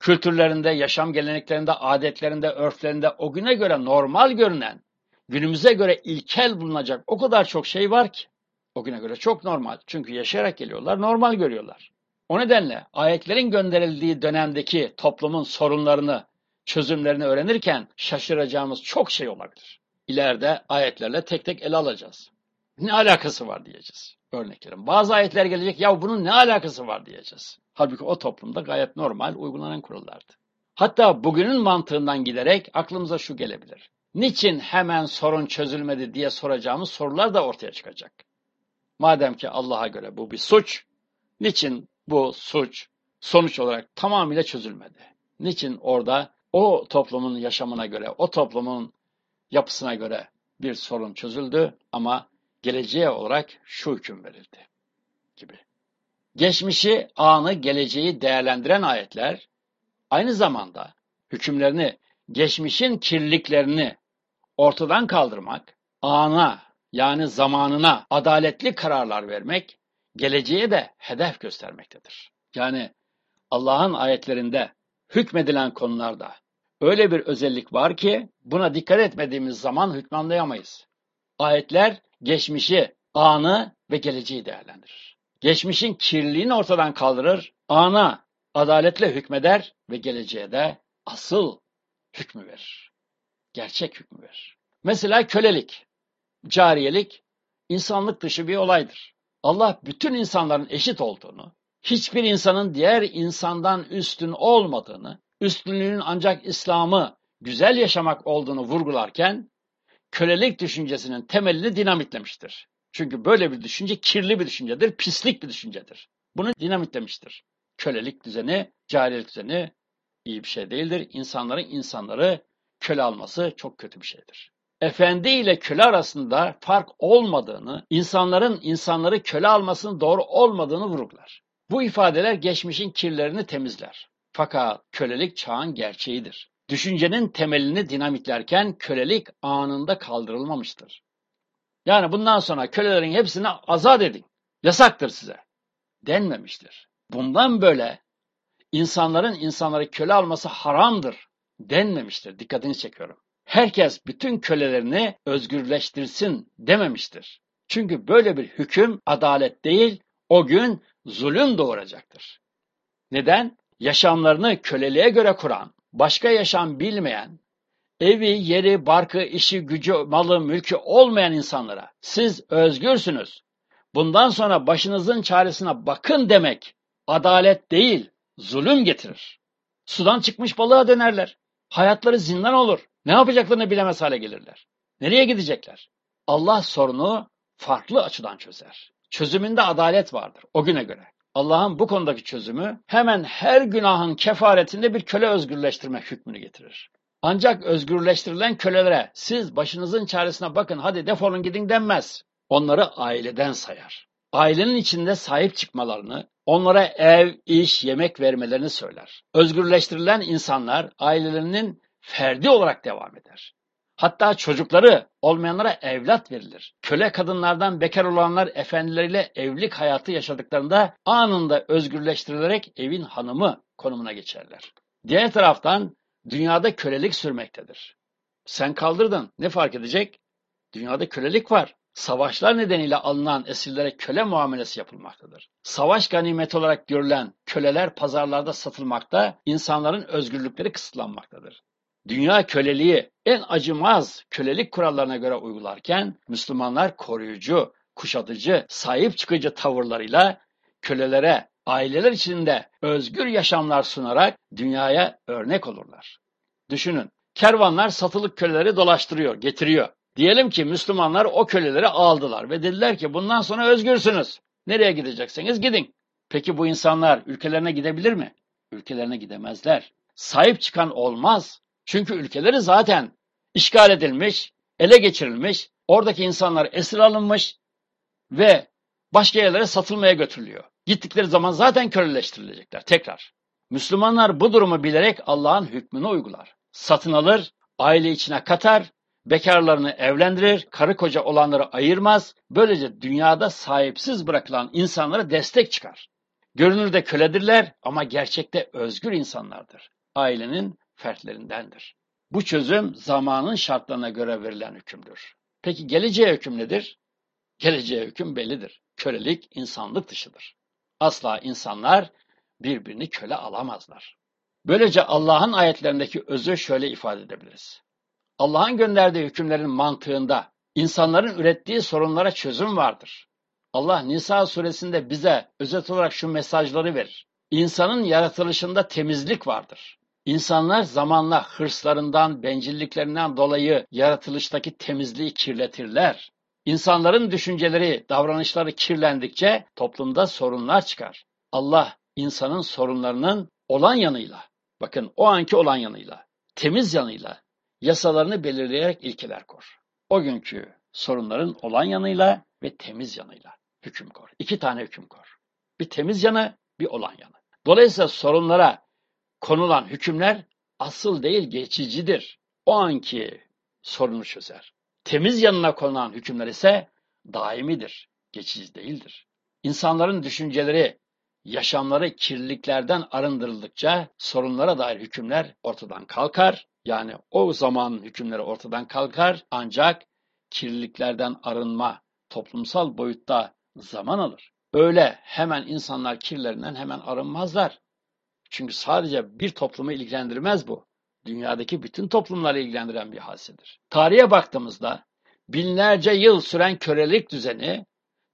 Kültürlerinde, yaşam geleneklerinde, adetlerinde, örflerinde o güne göre normal görünen, günümüze göre ilkel bulunacak o kadar çok şey var ki. O güne göre çok normal. Çünkü yaşayarak geliyorlar, normal görüyorlar. O nedenle ayetlerin gönderildiği dönemdeki toplumun sorunlarını, çözümlerini öğrenirken şaşıracağımız çok şey olabilir. İleride ayetlerle tek tek ele alacağız. Ne alakası var diyeceğiz örneklerim. Bazı ayetler gelecek ya bunun ne alakası var diyeceğiz. Halbuki o toplumda gayet normal uygulanan kurallardı. Hatta bugünün mantığından giderek aklımıza şu gelebilir. Niçin hemen sorun çözülmedi diye soracağımız sorular da ortaya çıkacak. Madem ki Allah'a göre bu bir suç, niçin bu suç sonuç olarak tamamıyla çözülmedi? Niçin orada o toplumun yaşamına göre, o toplumun yapısına göre bir sorun çözüldü ama geleceğe olarak şu hüküm verildi gibi. Geçmişi, anı, geleceği değerlendiren ayetler aynı zamanda hükümlerini, geçmişin kirliliklerini ortadan kaldırmak, ana yani zamanına adaletli kararlar vermek, geleceğe de hedef göstermektedir. Yani Allah'ın ayetlerinde hükmedilen konularda öyle bir özellik var ki buna dikkat etmediğimiz zaman hükmü anlayamayız. Ayetler geçmişi, anı ve geleceği değerlendirir. Geçmişin kirliliğini ortadan kaldırır, ana adaletle hükmeder ve geleceğe de asıl hükmü verir. Gerçek hükmü verir. Mesela kölelik, cariyelik insanlık dışı bir olaydır. Allah bütün insanların eşit olduğunu, hiçbir insanın diğer insandan üstün olmadığını, üstünlüğün ancak İslam'ı güzel yaşamak olduğunu vurgularken kölelik düşüncesinin temelini dinamitlemiştir. Çünkü böyle bir düşünce kirli bir düşüncedir, pislik bir düşüncedir. Bunu dinamitlemiştir. Kölelik düzeni, cariyelik düzeni iyi bir şey değildir. İnsanların insanları köle alması çok kötü bir şeydir. Efendi ile köle arasında fark olmadığını, insanların insanları köle almasının doğru olmadığını vurgular. Bu ifadeler geçmişin kirlerini temizler. Fakat kölelik çağın gerçeğidir. Düşüncenin temelini dinamitlerken kölelik anında kaldırılmamıştır. Yani bundan sonra kölelerin hepsini azat edin. Yasaktır size. Denmemiştir. Bundan böyle insanların insanları köle alması haramdır denmemiştir. Dikkatini çekiyorum. Herkes bütün kölelerini özgürleştirsin dememiştir. Çünkü böyle bir hüküm adalet değil, o gün zulüm doğuracaktır. Neden? Yaşamlarını köleliğe göre kuran, başka yaşam bilmeyen, evi, yeri, barkı, işi, gücü, malı, mülkü olmayan insanlara siz özgürsünüz. Bundan sonra başınızın çaresine bakın demek adalet değil, zulüm getirir. Sudan çıkmış balığa dönerler. Hayatları zindan olur. Ne yapacaklarını bilemez hale gelirler. Nereye gidecekler? Allah sorunu farklı açıdan çözer. Çözümünde adalet vardır o güne göre. Allah'ın bu konudaki çözümü hemen her günahın kefaretinde bir köle özgürleştirmek hükmünü getirir. Ancak özgürleştirilen kölelere siz başınızın çaresine bakın hadi defolun gidin denmez. Onları aileden sayar. Ailenin içinde sahip çıkmalarını, onlara ev, iş, yemek vermelerini söyler. Özgürleştirilen insanlar ailelerinin ferdi olarak devam eder. Hatta çocukları olmayanlara evlat verilir. Köle kadınlardan bekar olanlar efendileriyle evlilik hayatı yaşadıklarında anında özgürleştirilerek evin hanımı konumuna geçerler. Diğer taraftan dünyada kölelik sürmektedir. Sen kaldırdın ne fark edecek? Dünyada kölelik var. Savaşlar nedeniyle alınan esirlere köle muamelesi yapılmaktadır. Savaş ganimeti olarak görülen köleler pazarlarda satılmakta, insanların özgürlükleri kısıtlanmaktadır. Dünya köleliği en acımaz kölelik kurallarına göre uygularken Müslümanlar koruyucu, kuşatıcı, sahip çıkıcı tavırlarıyla kölelere aileler içinde özgür yaşamlar sunarak dünyaya örnek olurlar. Düşünün, kervanlar satılık köleleri dolaştırıyor, getiriyor. Diyelim ki Müslümanlar o köleleri aldılar ve dediler ki bundan sonra özgürsünüz. Nereye gidecekseniz gidin. Peki bu insanlar ülkelerine gidebilir mi? Ülkelerine gidemezler. Sahip çıkan olmaz. Çünkü ülkeleri zaten işgal edilmiş, ele geçirilmiş, oradaki insanlar esir alınmış ve başka yerlere satılmaya götürülüyor. Gittikleri zaman zaten köleleştirilecekler tekrar. Müslümanlar bu durumu bilerek Allah'ın hükmünü uygular. Satın alır, aile içine katar, bekarlarını evlendirir, karı koca olanları ayırmaz, böylece dünyada sahipsiz bırakılan insanlara destek çıkar. Görünürde köledirler ama gerçekte özgür insanlardır. Ailenin fertlerindendir. Bu çözüm zamanın şartlarına göre verilen hükümdür. Peki geleceğe hüküm nedir? Geleceğe hüküm bellidir. Kölelik insanlık dışıdır. Asla insanlar birbirini köle alamazlar. Böylece Allah'ın ayetlerindeki özü şöyle ifade edebiliriz. Allah'ın gönderdiği hükümlerin mantığında insanların ürettiği sorunlara çözüm vardır. Allah Nisa suresinde bize özet olarak şu mesajları verir. İnsanın yaratılışında temizlik vardır. İnsanlar zamanla hırslarından, bencilliklerinden dolayı yaratılıştaki temizliği kirletirler. İnsanların düşünceleri, davranışları kirlendikçe toplumda sorunlar çıkar. Allah insanın sorunlarının olan yanıyla, bakın o anki olan yanıyla, temiz yanıyla, yasalarını belirleyerek ilkeler kor. O günkü sorunların olan yanıyla ve temiz yanıyla hüküm kor. İki tane hüküm kor. Bir temiz yanı, bir olan yanı. Dolayısıyla sorunlara konulan hükümler asıl değil geçicidir. O anki sorunu çözer. Temiz yanına konulan hükümler ise daimidir, geçici değildir. İnsanların düşünceleri, yaşamları kirliliklerden arındırıldıkça sorunlara dair hükümler ortadan kalkar. Yani o zamanın hükümleri ortadan kalkar ancak kirliliklerden arınma toplumsal boyutta zaman alır. Öyle hemen insanlar kirlerinden hemen arınmazlar. Çünkü sadece bir toplumu ilgilendirmez bu. Dünyadaki bütün toplumları ilgilendiren bir hadisedir. Tarihe baktığımızda binlerce yıl süren kölelik düzeni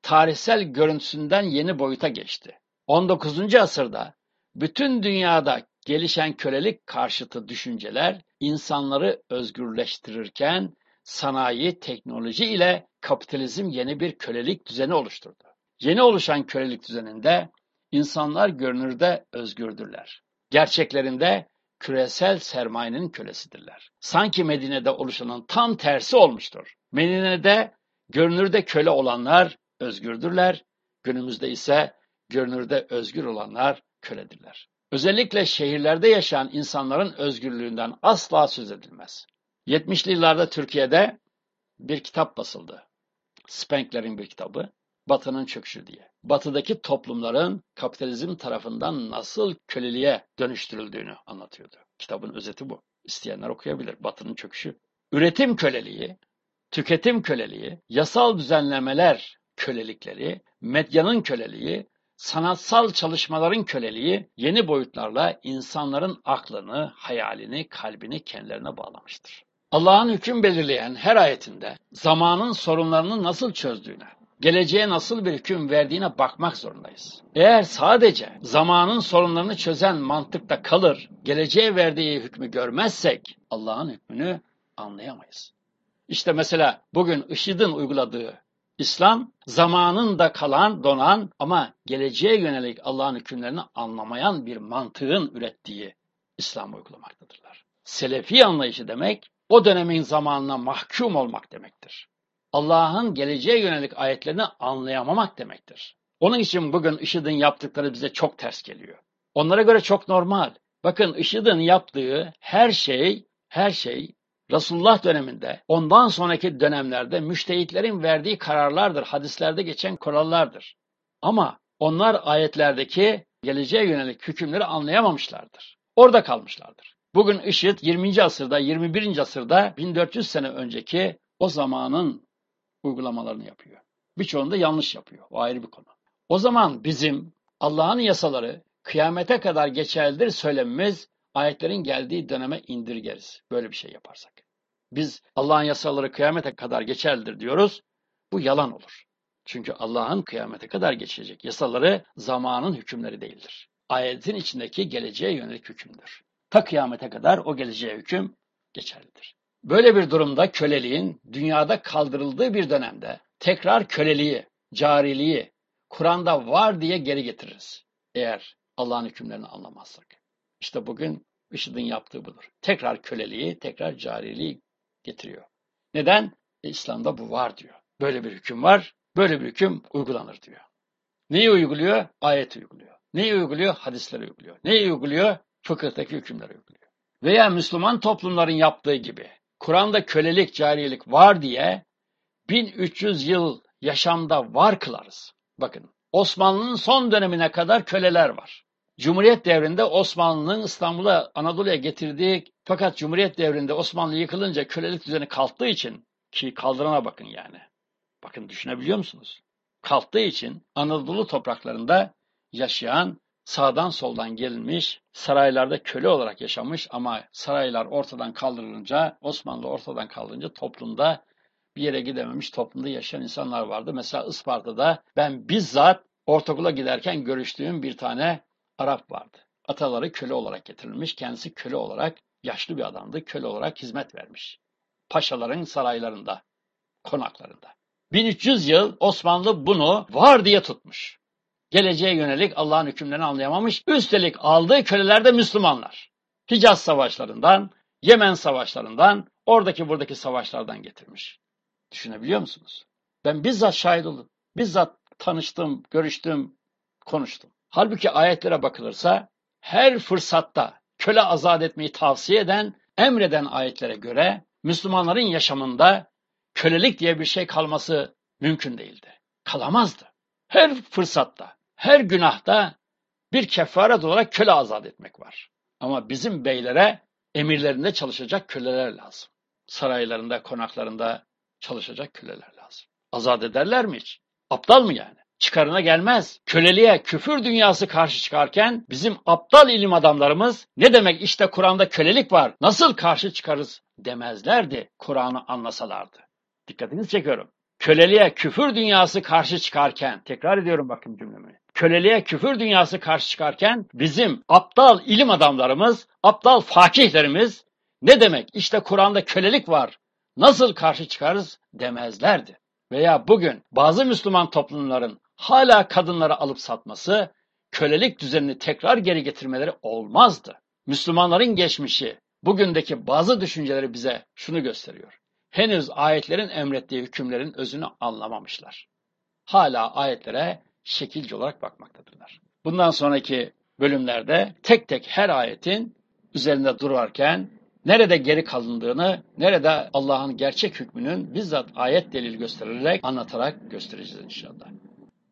tarihsel görüntüsünden yeni boyuta geçti. 19. asırda bütün dünyada gelişen kölelik karşıtı düşünceler insanları özgürleştirirken sanayi, teknoloji ile kapitalizm yeni bir kölelik düzeni oluşturdu. Yeni oluşan kölelik düzeninde insanlar görünürde özgürdürler. Gerçeklerinde küresel sermayenin kölesidirler. Sanki Medine'de oluşanın tam tersi olmuştur. Medine'de görünürde köle olanlar özgürdürler, günümüzde ise görünürde özgür olanlar köledirler. Özellikle şehirlerde yaşayan insanların özgürlüğünden asla söz edilmez. 70'li yıllarda Türkiye'de bir kitap basıldı. Spenkler'in bir kitabı. Batı'nın çöküşü diye. Batı'daki toplumların kapitalizm tarafından nasıl köleliğe dönüştürüldüğünü anlatıyordu. Kitabın özeti bu. İsteyenler okuyabilir. Batı'nın çöküşü. Üretim köleliği, tüketim köleliği, yasal düzenlemeler kölelikleri, medyanın köleliği, sanatsal çalışmaların köleliği yeni boyutlarla insanların aklını, hayalini, kalbini kendilerine bağlamıştır. Allah'ın hüküm belirleyen her ayetinde zamanın sorunlarını nasıl çözdüğüne, geleceğe nasıl bir hüküm verdiğine bakmak zorundayız. Eğer sadece zamanın sorunlarını çözen mantıkta kalır, geleceğe verdiği hükmü görmezsek Allah'ın hükmünü anlayamayız. İşte mesela bugün IŞİD'in uyguladığı İslam zamanında kalan, donan ama geleceğe yönelik Allah'ın hükümlerini anlamayan bir mantığın ürettiği İslam uygulamaktadırlar. Selefi anlayışı demek o dönemin zamanına mahkum olmak demektir. Allah'ın geleceğe yönelik ayetlerini anlayamamak demektir. Onun için bugün IŞİD'in yaptıkları bize çok ters geliyor. Onlara göre çok normal. Bakın IŞİD'in yaptığı her şey, her şey Resulullah döneminde, ondan sonraki dönemlerde müştehitlerin verdiği kararlardır, hadislerde geçen kurallardır. Ama onlar ayetlerdeki geleceğe yönelik hükümleri anlayamamışlardır. Orada kalmışlardır. Bugün IŞİD 20. asırda, 21. asırda 1400 sene önceki o zamanın uygulamalarını yapıyor. Birçoğunda yanlış yapıyor. O ayrı bir konu. O zaman bizim Allah'ın yasaları kıyamete kadar geçerlidir söylememiz ayetlerin geldiği döneme indirgeriz. Böyle bir şey yaparsak. Biz Allah'ın yasaları kıyamete kadar geçerlidir diyoruz. Bu yalan olur. Çünkü Allah'ın kıyamete kadar geçecek yasaları zamanın hükümleri değildir. Ayetin içindeki geleceğe yönelik hükümdür. Ta kıyamete kadar o geleceğe hüküm geçerlidir. Böyle bir durumda köleliğin dünyada kaldırıldığı bir dönemde tekrar köleliği, cariliği Kur'an'da var diye geri getiririz. Eğer Allah'ın hükümlerini anlamazsak. İşte bugün IŞİD'in yaptığı budur. Tekrar köleliği, tekrar cariliği getiriyor. Neden? E, İslam'da bu var diyor. Böyle bir hüküm var, böyle bir hüküm uygulanır diyor. Neyi uyguluyor? Ayet uyguluyor. Neyi uyguluyor? Hadisleri uyguluyor. Neyi uyguluyor? Fıkıhtaki hükümleri uyguluyor. Veya Müslüman toplumların yaptığı gibi Kur'an'da kölelik, cariyelik var diye 1300 yıl yaşamda var kılarız. Bakın Osmanlı'nın son dönemine kadar köleler var. Cumhuriyet devrinde Osmanlı'nın İstanbul'a, Anadolu'ya getirdiği fakat Cumhuriyet devrinde Osmanlı yıkılınca kölelik düzeni kalktığı için ki kaldırana bakın yani. Bakın düşünebiliyor musunuz? Kalktığı için Anadolu topraklarında yaşayan sağdan soldan gelmiş, saraylarda köle olarak yaşamış ama saraylar ortadan kaldırılınca, Osmanlı ortadan kaldırınca toplumda bir yere gidememiş toplumda yaşayan insanlar vardı. Mesela Isparta'da ben bizzat ortaokula giderken görüştüğüm bir tane Arap vardı. Ataları köle olarak getirilmiş, kendisi köle olarak yaşlı bir adamdı, köle olarak hizmet vermiş. Paşaların saraylarında, konaklarında. 1300 yıl Osmanlı bunu var diye tutmuş. Geleceğe yönelik Allah'ın hükümlerini anlayamamış. Üstelik aldığı köleler de Müslümanlar. Hicaz savaşlarından, Yemen savaşlarından, oradaki buradaki savaşlardan getirmiş. Düşünebiliyor musunuz? Ben bizzat şahit oldum. Bizzat tanıştım, görüştüm, konuştum. Halbuki ayetlere bakılırsa her fırsatta köle azat etmeyi tavsiye eden, emreden ayetlere göre Müslümanların yaşamında kölelik diye bir şey kalması mümkün değildi. Kalamazdı. Her fırsatta, her günahta bir kefaret olarak köle azat etmek var. Ama bizim beylere emirlerinde çalışacak köleler lazım. Saraylarında, konaklarında çalışacak köleler lazım. Azat ederler mi hiç? Aptal mı yani? Çıkarına gelmez. Köleliğe küfür dünyası karşı çıkarken bizim aptal ilim adamlarımız ne demek işte Kur'an'da kölelik var nasıl karşı çıkarız demezlerdi Kur'an'ı anlasalardı. Dikkatinizi çekiyorum. Köleliğe küfür dünyası karşı çıkarken, tekrar ediyorum bakın cümlemi. Köleliğe küfür dünyası karşı çıkarken bizim aptal ilim adamlarımız, aptal fakihlerimiz ne demek işte Kur'an'da kölelik var nasıl karşı çıkarız demezlerdi. Veya bugün bazı Müslüman toplumların hala kadınları alıp satması, kölelik düzenini tekrar geri getirmeleri olmazdı. Müslümanların geçmişi, bugündeki bazı düşünceleri bize şunu gösteriyor. Henüz ayetlerin emrettiği hükümlerin özünü anlamamışlar. Hala ayetlere şekilci olarak bakmaktadırlar. Bundan sonraki bölümlerde tek tek her ayetin üzerinde durarken nerede geri kalındığını, nerede Allah'ın gerçek hükmünün bizzat ayet delil gösterilerek anlatarak göstereceğiz inşallah.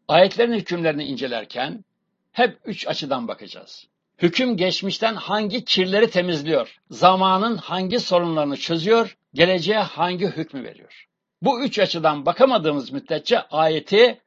Ayetlerin hükümlerini incelerken hep üç açıdan bakacağız. Hüküm geçmişten hangi kirleri temizliyor, zamanın hangi sorunlarını çözüyor, geleceğe hangi hükmü veriyor. Bu üç açıdan bakamadığımız müddetçe ayeti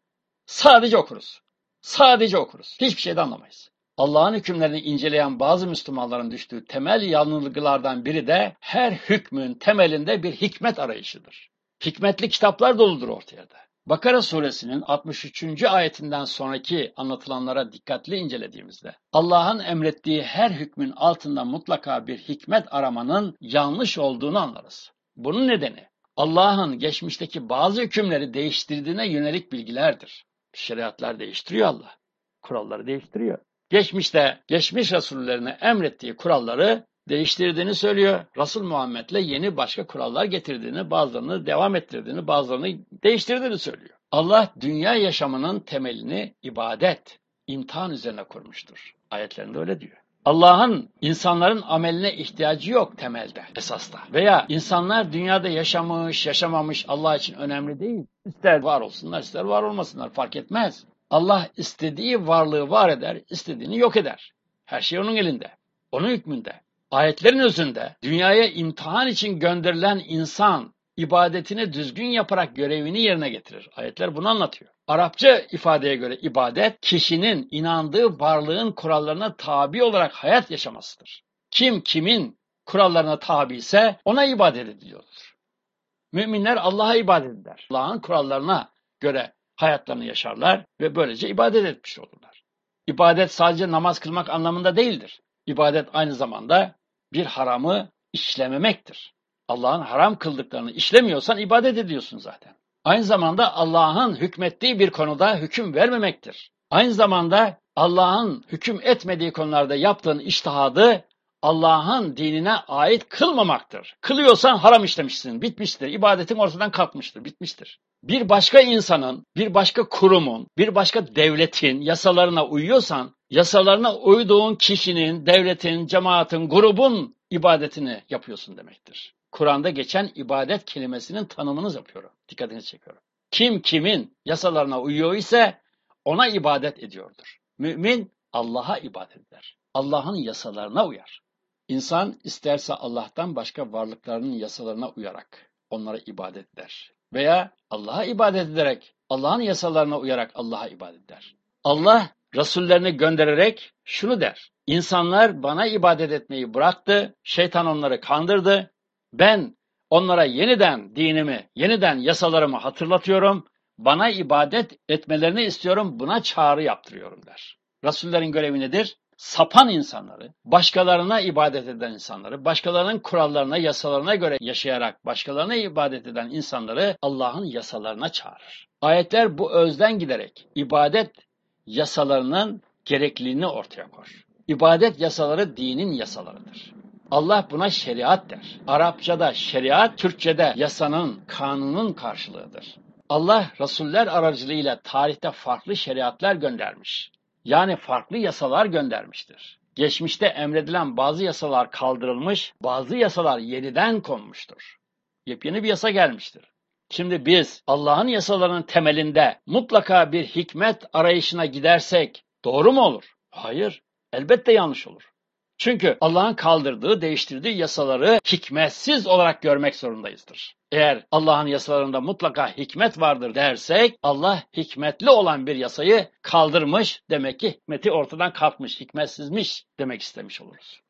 sadece okuruz. Sadece okuruz. Hiçbir şeyden anlamayız. Allah'ın hükümlerini inceleyen bazı Müslümanların düştüğü temel yanılgılardan biri de her hükmün temelinde bir hikmet arayışıdır. Hikmetli kitaplar doludur ortaya da. Bakara suresinin 63. ayetinden sonraki anlatılanlara dikkatli incelediğimizde Allah'ın emrettiği her hükmün altında mutlaka bir hikmet aramanın yanlış olduğunu anlarız. Bunun nedeni Allah'ın geçmişteki bazı hükümleri değiştirdiğine yönelik bilgilerdir. Şeriatlar değiştiriyor Allah. Kuralları değiştiriyor. Geçmişte, geçmiş rasullerine emrettiği kuralları değiştirdiğini söylüyor. Resul Muhammed'le yeni başka kurallar getirdiğini, bazılarını devam ettirdiğini, bazılarını değiştirdiğini söylüyor. Allah dünya yaşamının temelini ibadet, imtihan üzerine kurmuştur. Ayetlerinde öyle diyor. Allah'ın insanların ameline ihtiyacı yok temelde, esasda. Veya insanlar dünyada yaşamış, yaşamamış Allah için önemli değil. İster var olsunlar, ister var olmasınlar fark etmez. Allah istediği varlığı var eder, istediğini yok eder. Her şey onun elinde, onun hükmünde. Ayetlerin özünde dünyaya imtihan için gönderilen insan ibadetini düzgün yaparak görevini yerine getirir. Ayetler bunu anlatıyor. Arapça ifadeye göre ibadet kişinin inandığı varlığın kurallarına tabi olarak hayat yaşamasıdır. Kim kimin kurallarına tabi ise ona ibadet ediliyordur. Müminler Allah'a ibadet eder. Allah'ın kurallarına göre hayatlarını yaşarlar ve böylece ibadet etmiş olurlar. İbadet sadece namaz kılmak anlamında değildir. İbadet aynı zamanda bir haramı işlememektir. Allah'ın haram kıldıklarını işlemiyorsan ibadet ediyorsun zaten. Aynı zamanda Allah'ın hükmettiği bir konuda hüküm vermemektir. Aynı zamanda Allah'ın hüküm etmediği konularda yaptığın iştihadı Allah'ın dinine ait kılmamaktır. Kılıyorsan haram işlemişsin, bitmiştir. İbadetin ortadan kalkmıştır, bitmiştir. Bir başka insanın, bir başka kurumun, bir başka devletin yasalarına uyuyorsan, yasalarına uyduğun kişinin, devletin, cemaatin, grubun ibadetini yapıyorsun demektir. Kur'an'da geçen ibadet kelimesinin tanımını yapıyorum. Dikkatini çekiyorum. Kim kimin yasalarına uyuyor ise ona ibadet ediyordur. Mümin Allah'a ibadet eder. Allah'ın yasalarına uyar. İnsan isterse Allah'tan başka varlıklarının yasalarına uyarak onlara ibadet eder. Veya Allah'a ibadet ederek, Allah'ın yasalarına uyarak Allah'a ibadet eder. Allah Resullerini göndererek şunu der. İnsanlar bana ibadet etmeyi bıraktı, şeytan onları kandırdı. Ben onlara yeniden dinimi, yeniden yasalarımı hatırlatıyorum. Bana ibadet etmelerini istiyorum, buna çağrı yaptırıyorum der. Resullerin görevi nedir? sapan insanları, başkalarına ibadet eden insanları, başkalarının kurallarına, yasalarına göre yaşayarak başkalarına ibadet eden insanları Allah'ın yasalarına çağırır. Ayetler bu özden giderek ibadet yasalarının gerekliliğini ortaya koyar. İbadet yasaları dinin yasalarıdır. Allah buna şeriat der. Arapçada şeriat, Türkçede yasanın, kanunun karşılığıdır. Allah Resuller aracılığıyla tarihte farklı şeriatlar göndermiş yani farklı yasalar göndermiştir. Geçmişte emredilen bazı yasalar kaldırılmış, bazı yasalar yeniden konmuştur. Yepyeni bir yasa gelmiştir. Şimdi biz Allah'ın yasalarının temelinde mutlaka bir hikmet arayışına gidersek doğru mu olur? Hayır, elbette yanlış olur. Çünkü Allah'ın kaldırdığı, değiştirdiği yasaları hikmetsiz olarak görmek zorundayızdır. Eğer Allah'ın yasalarında mutlaka hikmet vardır dersek Allah hikmetli olan bir yasayı kaldırmış demek ki hikmeti ortadan kalkmış, hikmetsizmiş demek istemiş oluruz.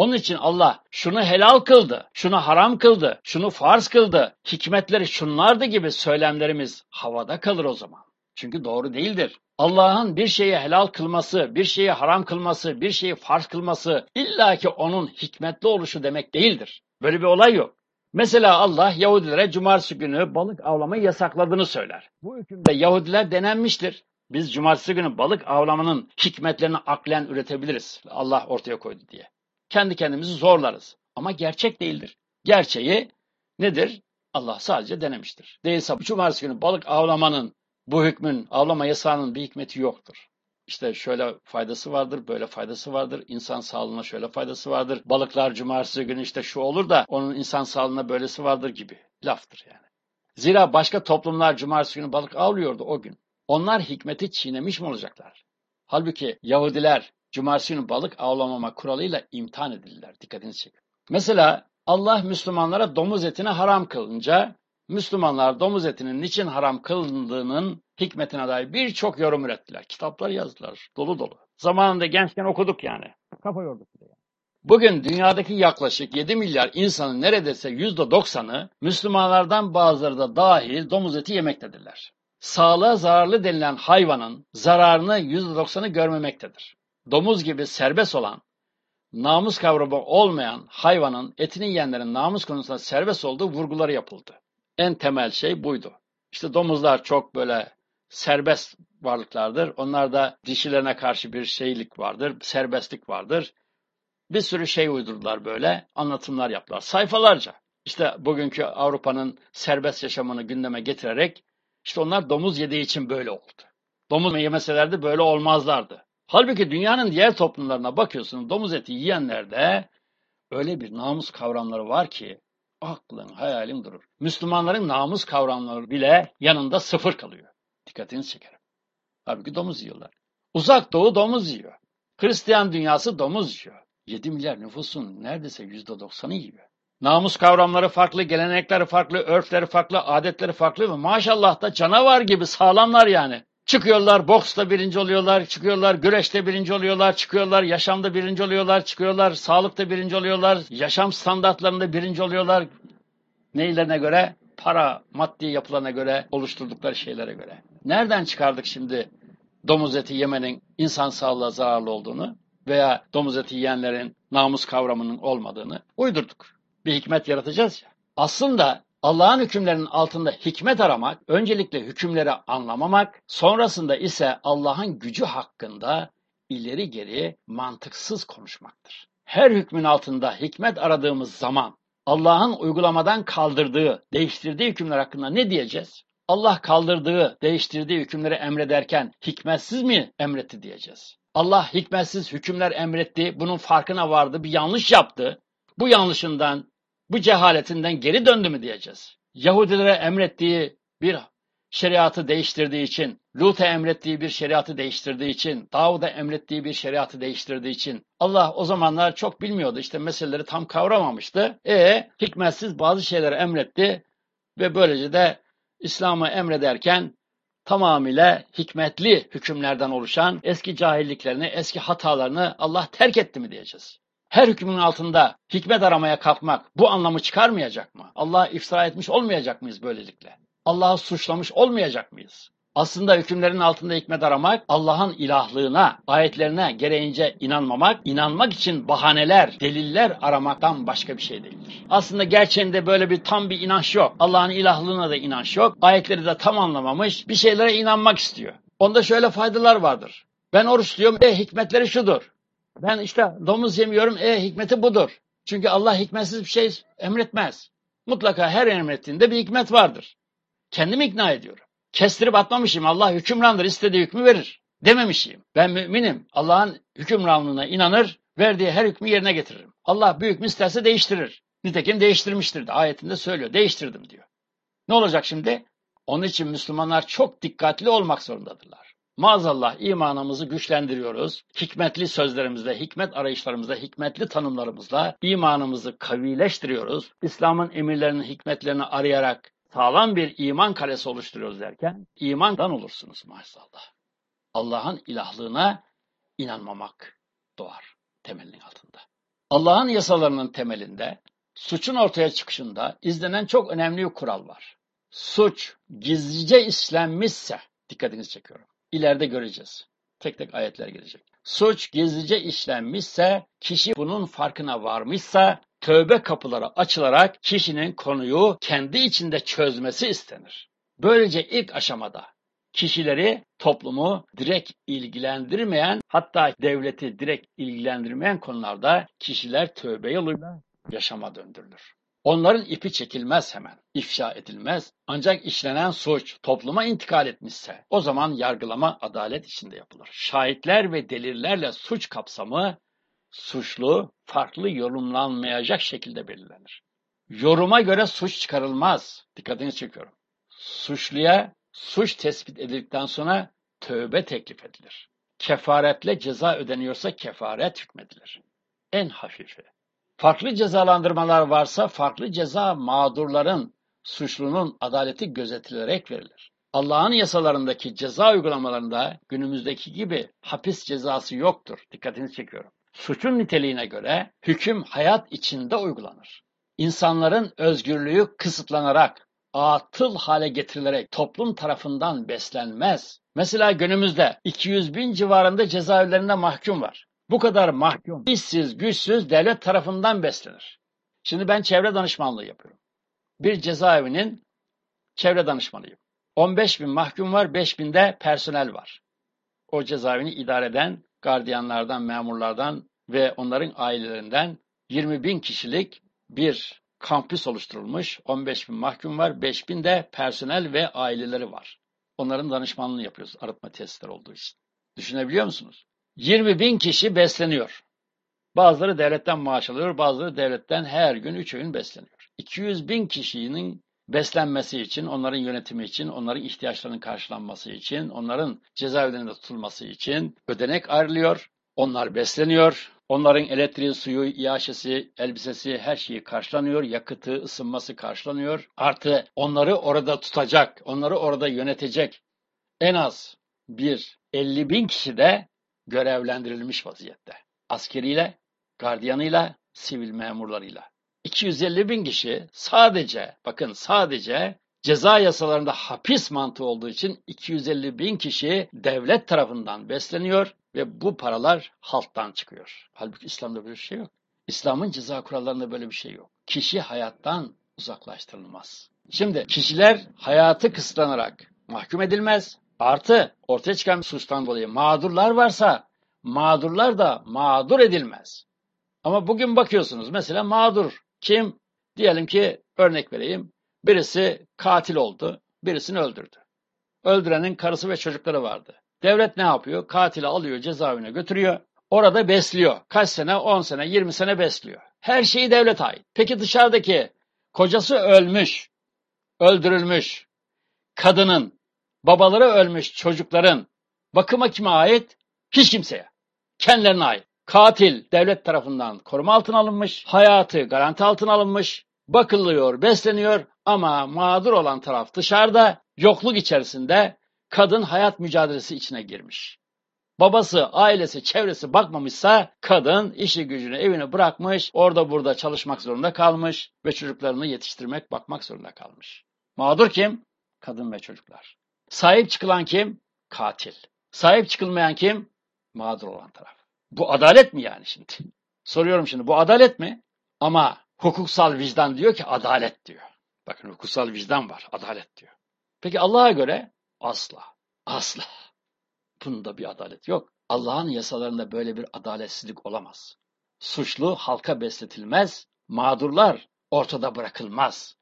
Onun için Allah şunu helal kıldı, şunu haram kıldı, şunu farz kıldı, hikmetleri şunlardı gibi söylemlerimiz havada kalır o zaman. Çünkü doğru değildir. Allah'ın bir şeyi helal kılması, bir şeyi haram kılması, bir şeyi farz kılması illaki onun hikmetli oluşu demek değildir. Böyle bir olay yok. Mesela Allah Yahudilere cumartesi günü balık avlamayı yasakladığını söyler. Bu hükümde Yahudiler denenmiştir. Biz cumartesi günü balık avlamanın hikmetlerini aklen üretebiliriz. Allah ortaya koydu diye. Kendi kendimizi zorlarız. Ama gerçek değildir. Gerçeği nedir? Allah sadece denemiştir. Değilse cumartesi günü balık avlamanın bu hükmün, avlama yasağının bir hikmeti yoktur. İşte şöyle faydası vardır, böyle faydası vardır. İnsan sağlığına şöyle faydası vardır. Balıklar cumartesi günü işte şu olur da onun insan sağlığına böylesi vardır gibi laftır yani. Zira başka toplumlar cumartesi günü balık avlıyordu o gün. Onlar hikmeti çiğnemiş mi olacaklar? Halbuki Yahudiler cumartesi günü balık avlamama kuralıyla imtihan edildiler. Dikkatinizi çekin. Mesela Allah Müslümanlara domuz etini haram kılınca Müslümanlar domuz etinin niçin haram kılındığının hikmetine dair birçok yorum ürettiler. Kitaplar yazdılar. Dolu dolu. Zamanında gençken okuduk yani. Kafa yorduk de. Bugün dünyadaki yaklaşık 7 milyar insanın neredeyse %90'ı Müslümanlardan bazıları da dahil domuz eti yemektedirler. sağlığa zararlı denilen hayvanın zararını %90'ı görmemektedir. Domuz gibi serbest olan, namus kavramı olmayan hayvanın etini yiyenlerin namus konusunda serbest olduğu vurguları yapıldı. En temel şey buydu. İşte domuzlar çok böyle serbest varlıklardır. Onlarda dişilerine karşı bir şeylik vardır, serbestlik vardır. Bir sürü şey uydurdular böyle, anlatımlar yaptılar. Sayfalarca. İşte bugünkü Avrupa'nın serbest yaşamını gündeme getirerek işte onlar domuz yediği için böyle oldu. Domuz yemeselerdi böyle olmazlardı. Halbuki dünyanın diğer toplumlarına bakıyorsunuz domuz eti yiyenlerde öyle bir namus kavramları var ki aklın hayalin durur. Müslümanların namus kavramları bile yanında sıfır kalıyor. Dikkatinizi çekerim. Halbuki domuz yiyorlar. Uzak doğu domuz yiyor. Hristiyan dünyası domuz yiyor. 7 milyar nüfusun neredeyse %90'ı yiyor. Namus kavramları farklı, gelenekleri farklı, örfleri farklı, adetleri farklı ve maşallah da canavar gibi sağlamlar yani. Çıkıyorlar, boksta birinci oluyorlar, çıkıyorlar, güreşte birinci oluyorlar, çıkıyorlar, yaşamda birinci oluyorlar, çıkıyorlar, sağlıkta birinci oluyorlar, yaşam standartlarında birinci oluyorlar. Neylerine göre? Para, maddi yapılarına göre, oluşturdukları şeylere göre. Nereden çıkardık şimdi domuz eti yemenin insan sağlığına zararlı olduğunu veya domuz eti yiyenlerin namus kavramının olmadığını uydurduk. Bir hikmet yaratacağız ya. Aslında Allah'ın hükümlerinin altında hikmet aramak, öncelikle hükümleri anlamamak, sonrasında ise Allah'ın gücü hakkında ileri geri mantıksız konuşmaktır. Her hükmün altında hikmet aradığımız zaman Allah'ın uygulamadan kaldırdığı, değiştirdiği hükümler hakkında ne diyeceğiz? Allah kaldırdığı, değiştirdiği hükümleri emrederken hikmetsiz mi emretti diyeceğiz. Allah hikmetsiz hükümler emretti, bunun farkına vardı, bir yanlış yaptı. Bu yanlışından, bu cehaletinden geri döndü mü diyeceğiz. Yahudilere emrettiği bir şeriatı değiştirdiği için, Lut'a emrettiği bir şeriatı değiştirdiği için, Davud'a emrettiği bir şeriatı değiştirdiği için Allah o zamanlar çok bilmiyordu. işte meseleleri tam kavramamıştı. E hikmetsiz bazı şeyleri emretti ve böylece de İslam'ı emrederken tamamıyla hikmetli hükümlerden oluşan eski cahilliklerini, eski hatalarını Allah terk etti mi diyeceğiz. Her hükmün altında hikmet aramaya kalkmak bu anlamı çıkarmayacak mı? Allah'a iftira etmiş olmayacak mıyız böylelikle? Allah'ı suçlamış olmayacak mıyız? Aslında hükümlerin altında hikmet aramak, Allah'ın ilahlığına, ayetlerine gereğince inanmamak, inanmak için bahaneler, deliller aramaktan başka bir şey değildir. Aslında gerçeğinde böyle bir tam bir inanç yok. Allah'ın ilahlığına da inanç yok. Ayetleri de tam anlamamış, bir şeylere inanmak istiyor. Onda şöyle faydalar vardır. Ben oruç diyorum, e hikmetleri şudur. Ben işte domuz yemiyorum, e hikmeti budur. Çünkü Allah hikmetsiz bir şey emretmez. Mutlaka her emrettiğinde bir hikmet vardır. Kendimi ikna ediyorum. Kestirip atmamışım. Allah hükümrandır, istediği hükmü verir. Dememişim. Ben müminim. Allah'ın hükümranlığına inanır, verdiği her hükmü yerine getiririm. Allah bir hükmü isterse değiştirir. Nitekim değiştirmiştir de ayetinde söylüyor. Değiştirdim diyor. Ne olacak şimdi? Onun için Müslümanlar çok dikkatli olmak zorundadırlar. Maazallah imanımızı güçlendiriyoruz. Hikmetli sözlerimizle, hikmet arayışlarımızla, hikmetli tanımlarımızla imanımızı kavileştiriyoruz. İslam'ın emirlerinin hikmetlerini arayarak sağlam bir iman kalesi oluşturuyoruz derken imandan olursunuz maazallah. Allah'ın ilahlığına inanmamak doğar temelinin altında. Allah'ın yasalarının temelinde suçun ortaya çıkışında izlenen çok önemli bir kural var. Suç gizlice işlenmişse, dikkatinizi çekiyorum, ileride göreceğiz. Tek tek ayetler gelecek. Suç gizlice işlenmişse, kişi bunun farkına varmışsa, tövbe kapıları açılarak kişinin konuyu kendi içinde çözmesi istenir. Böylece ilk aşamada kişileri, toplumu direkt ilgilendirmeyen, hatta devleti direkt ilgilendirmeyen konularda kişiler tövbe yoluyla yaşama döndürülür. Onların ipi çekilmez hemen, ifşa edilmez. Ancak işlenen suç topluma intikal etmişse o zaman yargılama adalet içinde yapılır. Şahitler ve delillerle suç kapsamı suçlu farklı yorumlanmayacak şekilde belirlenir. Yoruma göre suç çıkarılmaz. Dikkatini çekiyorum. Suçluya suç tespit edildikten sonra tövbe teklif edilir. Kefaretle ceza ödeniyorsa kefaret hükmedilir. En hafifi. Farklı cezalandırmalar varsa farklı ceza mağdurların, suçlunun adaleti gözetilerek verilir. Allah'ın yasalarındaki ceza uygulamalarında günümüzdeki gibi hapis cezası yoktur. Dikkatini çekiyorum. Suçun niteliğine göre hüküm hayat içinde uygulanır. İnsanların özgürlüğü kısıtlanarak atıl hale getirilerek toplum tarafından beslenmez. Mesela günümüzde 200 bin civarında cezaevlerinde mahkum var. Bu kadar mahkum, işsiz, güçsüz devlet tarafından beslenir. Şimdi ben çevre danışmanlığı yapıyorum. Bir cezaevinin çevre danışmanıyım. 15 bin mahkum var, 5 binde personel var. O cezaevini idare eden gardiyanlardan, memurlardan ve onların ailelerinden 20 bin kişilik bir kampüs oluşturulmuş. 15 bin mahkum var, 5 bin de personel ve aileleri var. Onların danışmanlığını yapıyoruz arıtma testleri olduğu için. Düşünebiliyor musunuz? 20 bin kişi besleniyor. Bazıları devletten maaş alıyor, bazıları devletten her gün 3 öğün besleniyor. 200 bin kişinin beslenmesi için, onların yönetimi için, onların ihtiyaçlarının karşılanması için, onların cezaevlerinde tutulması için ödenek ayrılıyor. Onlar besleniyor. Onların elektriği, suyu, iaşesi, elbisesi her şeyi karşılanıyor. Yakıtı, ısınması karşılanıyor. Artı onları orada tutacak, onları orada yönetecek en az bir 50 bin kişi de görevlendirilmiş vaziyette. Askeriyle, gardiyanıyla, sivil memurlarıyla. 250 bin kişi sadece, bakın sadece ceza yasalarında hapis mantığı olduğu için 250 bin kişi devlet tarafından besleniyor ve bu paralar halktan çıkıyor. Halbuki İslam'da böyle bir şey yok. İslam'ın ceza kurallarında böyle bir şey yok. Kişi hayattan uzaklaştırılmaz. Şimdi kişiler hayatı kısıtlanarak mahkum edilmez. Artı ortaya çıkan suçtan dolayı mağdurlar varsa mağdurlar da mağdur edilmez. Ama bugün bakıyorsunuz mesela mağdur kim? Diyelim ki örnek vereyim. Birisi katil oldu, birisini öldürdü. Öldürenin karısı ve çocukları vardı. Devlet ne yapıyor? Katili alıyor, cezaevine götürüyor. Orada besliyor. Kaç sene? 10 sene, 20 sene besliyor. Her şeyi devlet ait. Peki dışarıdaki kocası ölmüş, öldürülmüş, kadının, babaları ölmüş çocukların bakıma kime ait? Hiç kimseye. Kendilerine ait. Katil devlet tarafından koruma altına alınmış, hayatı garanti altına alınmış, bakılıyor, besleniyor ama mağdur olan taraf dışarıda, yokluk içerisinde kadın hayat mücadelesi içine girmiş. Babası, ailesi, çevresi bakmamışsa kadın işi gücünü evini bırakmış, orada burada çalışmak zorunda kalmış ve çocuklarını yetiştirmek, bakmak zorunda kalmış. Mağdur kim? Kadın ve çocuklar. Sahip çıkılan kim? Katil. Sahip çıkılmayan kim? Mağdur olan taraf. Bu adalet mi yani şimdi? Soruyorum şimdi bu adalet mi? Ama hukuksal vicdan diyor ki adalet diyor. Bakın hukuksal vicdan var, adalet diyor. Peki Allah'a göre asla, asla. Bunda bir adalet yok. Allah'ın yasalarında böyle bir adaletsizlik olamaz. Suçlu halka besletilmez, mağdurlar ortada bırakılmaz.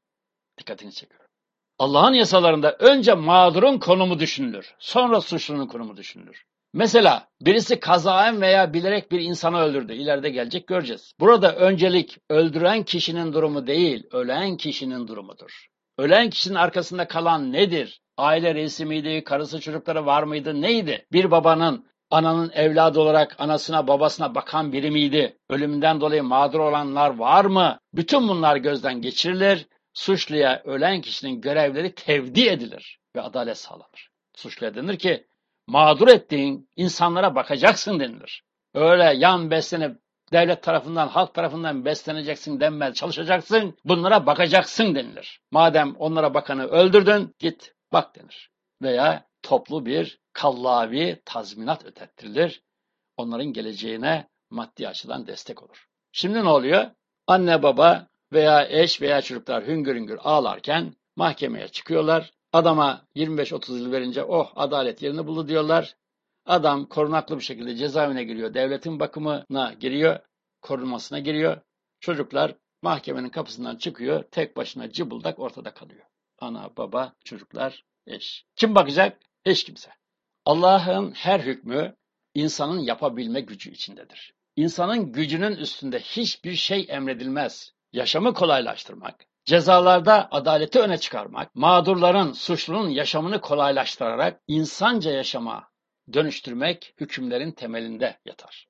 Dikkatini çekiyorum. Allah'ın yasalarında önce mağdurun konumu düşünülür, sonra suçlunun konumu düşünülür. Mesela birisi kazaen veya bilerek bir insanı öldürdü. İleride gelecek göreceğiz. Burada öncelik öldüren kişinin durumu değil, ölen kişinin durumudur. Ölen kişinin arkasında kalan nedir? Aile reisi miydi, karısı çocukları var mıydı, neydi? Bir babanın ananın evladı olarak anasına babasına bakan biri miydi? Ölümünden dolayı mağdur olanlar var mı? Bütün bunlar gözden geçirilir. Suçluya ölen kişinin görevleri tevdi edilir ve adalet sağlanır. Suçluya denir ki mağdur ettiğin insanlara bakacaksın denilir. Öyle yan beslenip devlet tarafından, halk tarafından besleneceksin denmez, çalışacaksın, bunlara bakacaksın denilir. Madem onlara bakanı öldürdün, git bak denir. Veya toplu bir kallavi tazminat ödettirilir. Onların geleceğine maddi açıdan destek olur. Şimdi ne oluyor? Anne baba veya eş veya çocuklar hüngür hüngür ağlarken mahkemeye çıkıyorlar. Adama 25-30 yıl verince oh adalet yerini buldu diyorlar. Adam korunaklı bir şekilde cezaevine giriyor. Devletin bakımına giriyor. Korunmasına giriyor. Çocuklar mahkemenin kapısından çıkıyor. Tek başına cıbıldak ortada kalıyor. Ana, baba, çocuklar, eş. Kim bakacak? Hiç kimse. Allah'ın her hükmü insanın yapabilme gücü içindedir. İnsanın gücünün üstünde hiçbir şey emredilmez. Yaşamı kolaylaştırmak, Cezalarda adaleti öne çıkarmak, mağdurların, suçlunun yaşamını kolaylaştırarak insanca yaşama dönüştürmek hükümlerin temelinde yatar.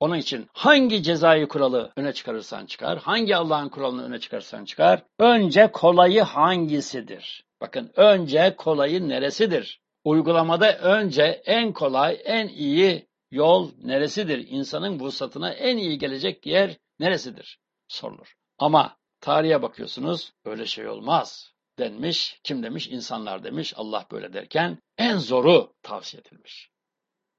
Onun için hangi cezai kuralı öne çıkarırsan çıkar, hangi Allah'ın kuralını öne çıkarırsan çıkar, önce kolayı hangisidir? Bakın önce kolayı neresidir? Uygulamada önce en kolay, en iyi yol neresidir? İnsanın vuslatına en iyi gelecek yer neresidir? Sorulur. Ama Tarihe bakıyorsunuz, öyle şey olmaz. denmiş. Kim demiş? İnsanlar demiş. Allah böyle derken en zoru tavsiye edilmiş.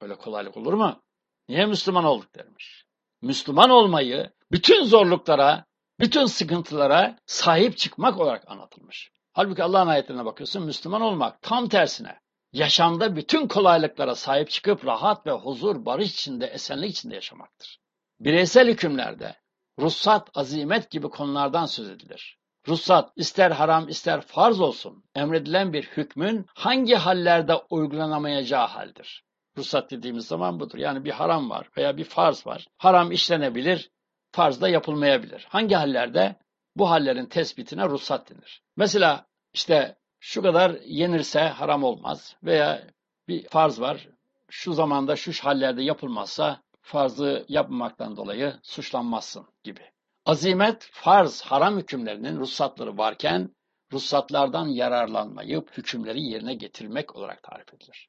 Öyle kolaylık olur mu? Niye Müslüman olduk dermiş. Müslüman olmayı bütün zorluklara, bütün sıkıntılara sahip çıkmak olarak anlatılmış. Halbuki Allah'ın ayetlerine bakıyorsun Müslüman olmak tam tersine. Yaşamda bütün kolaylıklara sahip çıkıp rahat ve huzur, barış içinde, esenlik içinde yaşamaktır. Bireysel hükümlerde ruhsat, azimet gibi konulardan söz edilir. Ruhsat ister haram ister farz olsun emredilen bir hükmün hangi hallerde uygulanamayacağı haldir. Ruhsat dediğimiz zaman budur. Yani bir haram var veya bir farz var. Haram işlenebilir, farz da yapılmayabilir. Hangi hallerde? Bu hallerin tespitine ruhsat denir. Mesela işte şu kadar yenirse haram olmaz veya bir farz var. Şu zamanda şu hallerde yapılmazsa farzı yapmamaktan dolayı suçlanmazsın gibi. Azimet, farz, haram hükümlerinin ruhsatları varken ruhsatlardan yararlanmayıp hükümleri yerine getirmek olarak tarif edilir.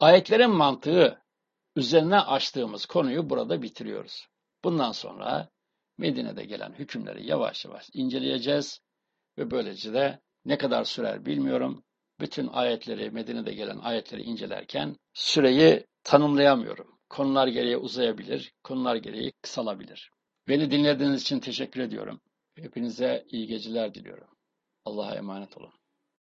Ayetlerin mantığı üzerine açtığımız konuyu burada bitiriyoruz. Bundan sonra Medine'de gelen hükümleri yavaş yavaş inceleyeceğiz ve böylece de ne kadar sürer bilmiyorum. Bütün ayetleri, Medine'de gelen ayetleri incelerken süreyi tanımlayamıyorum. Konular gereği uzayabilir, konular gereği kısalabilir. Beni dinlediğiniz için teşekkür ediyorum. Hepinize iyi geceler diliyorum. Allah'a emanet olun.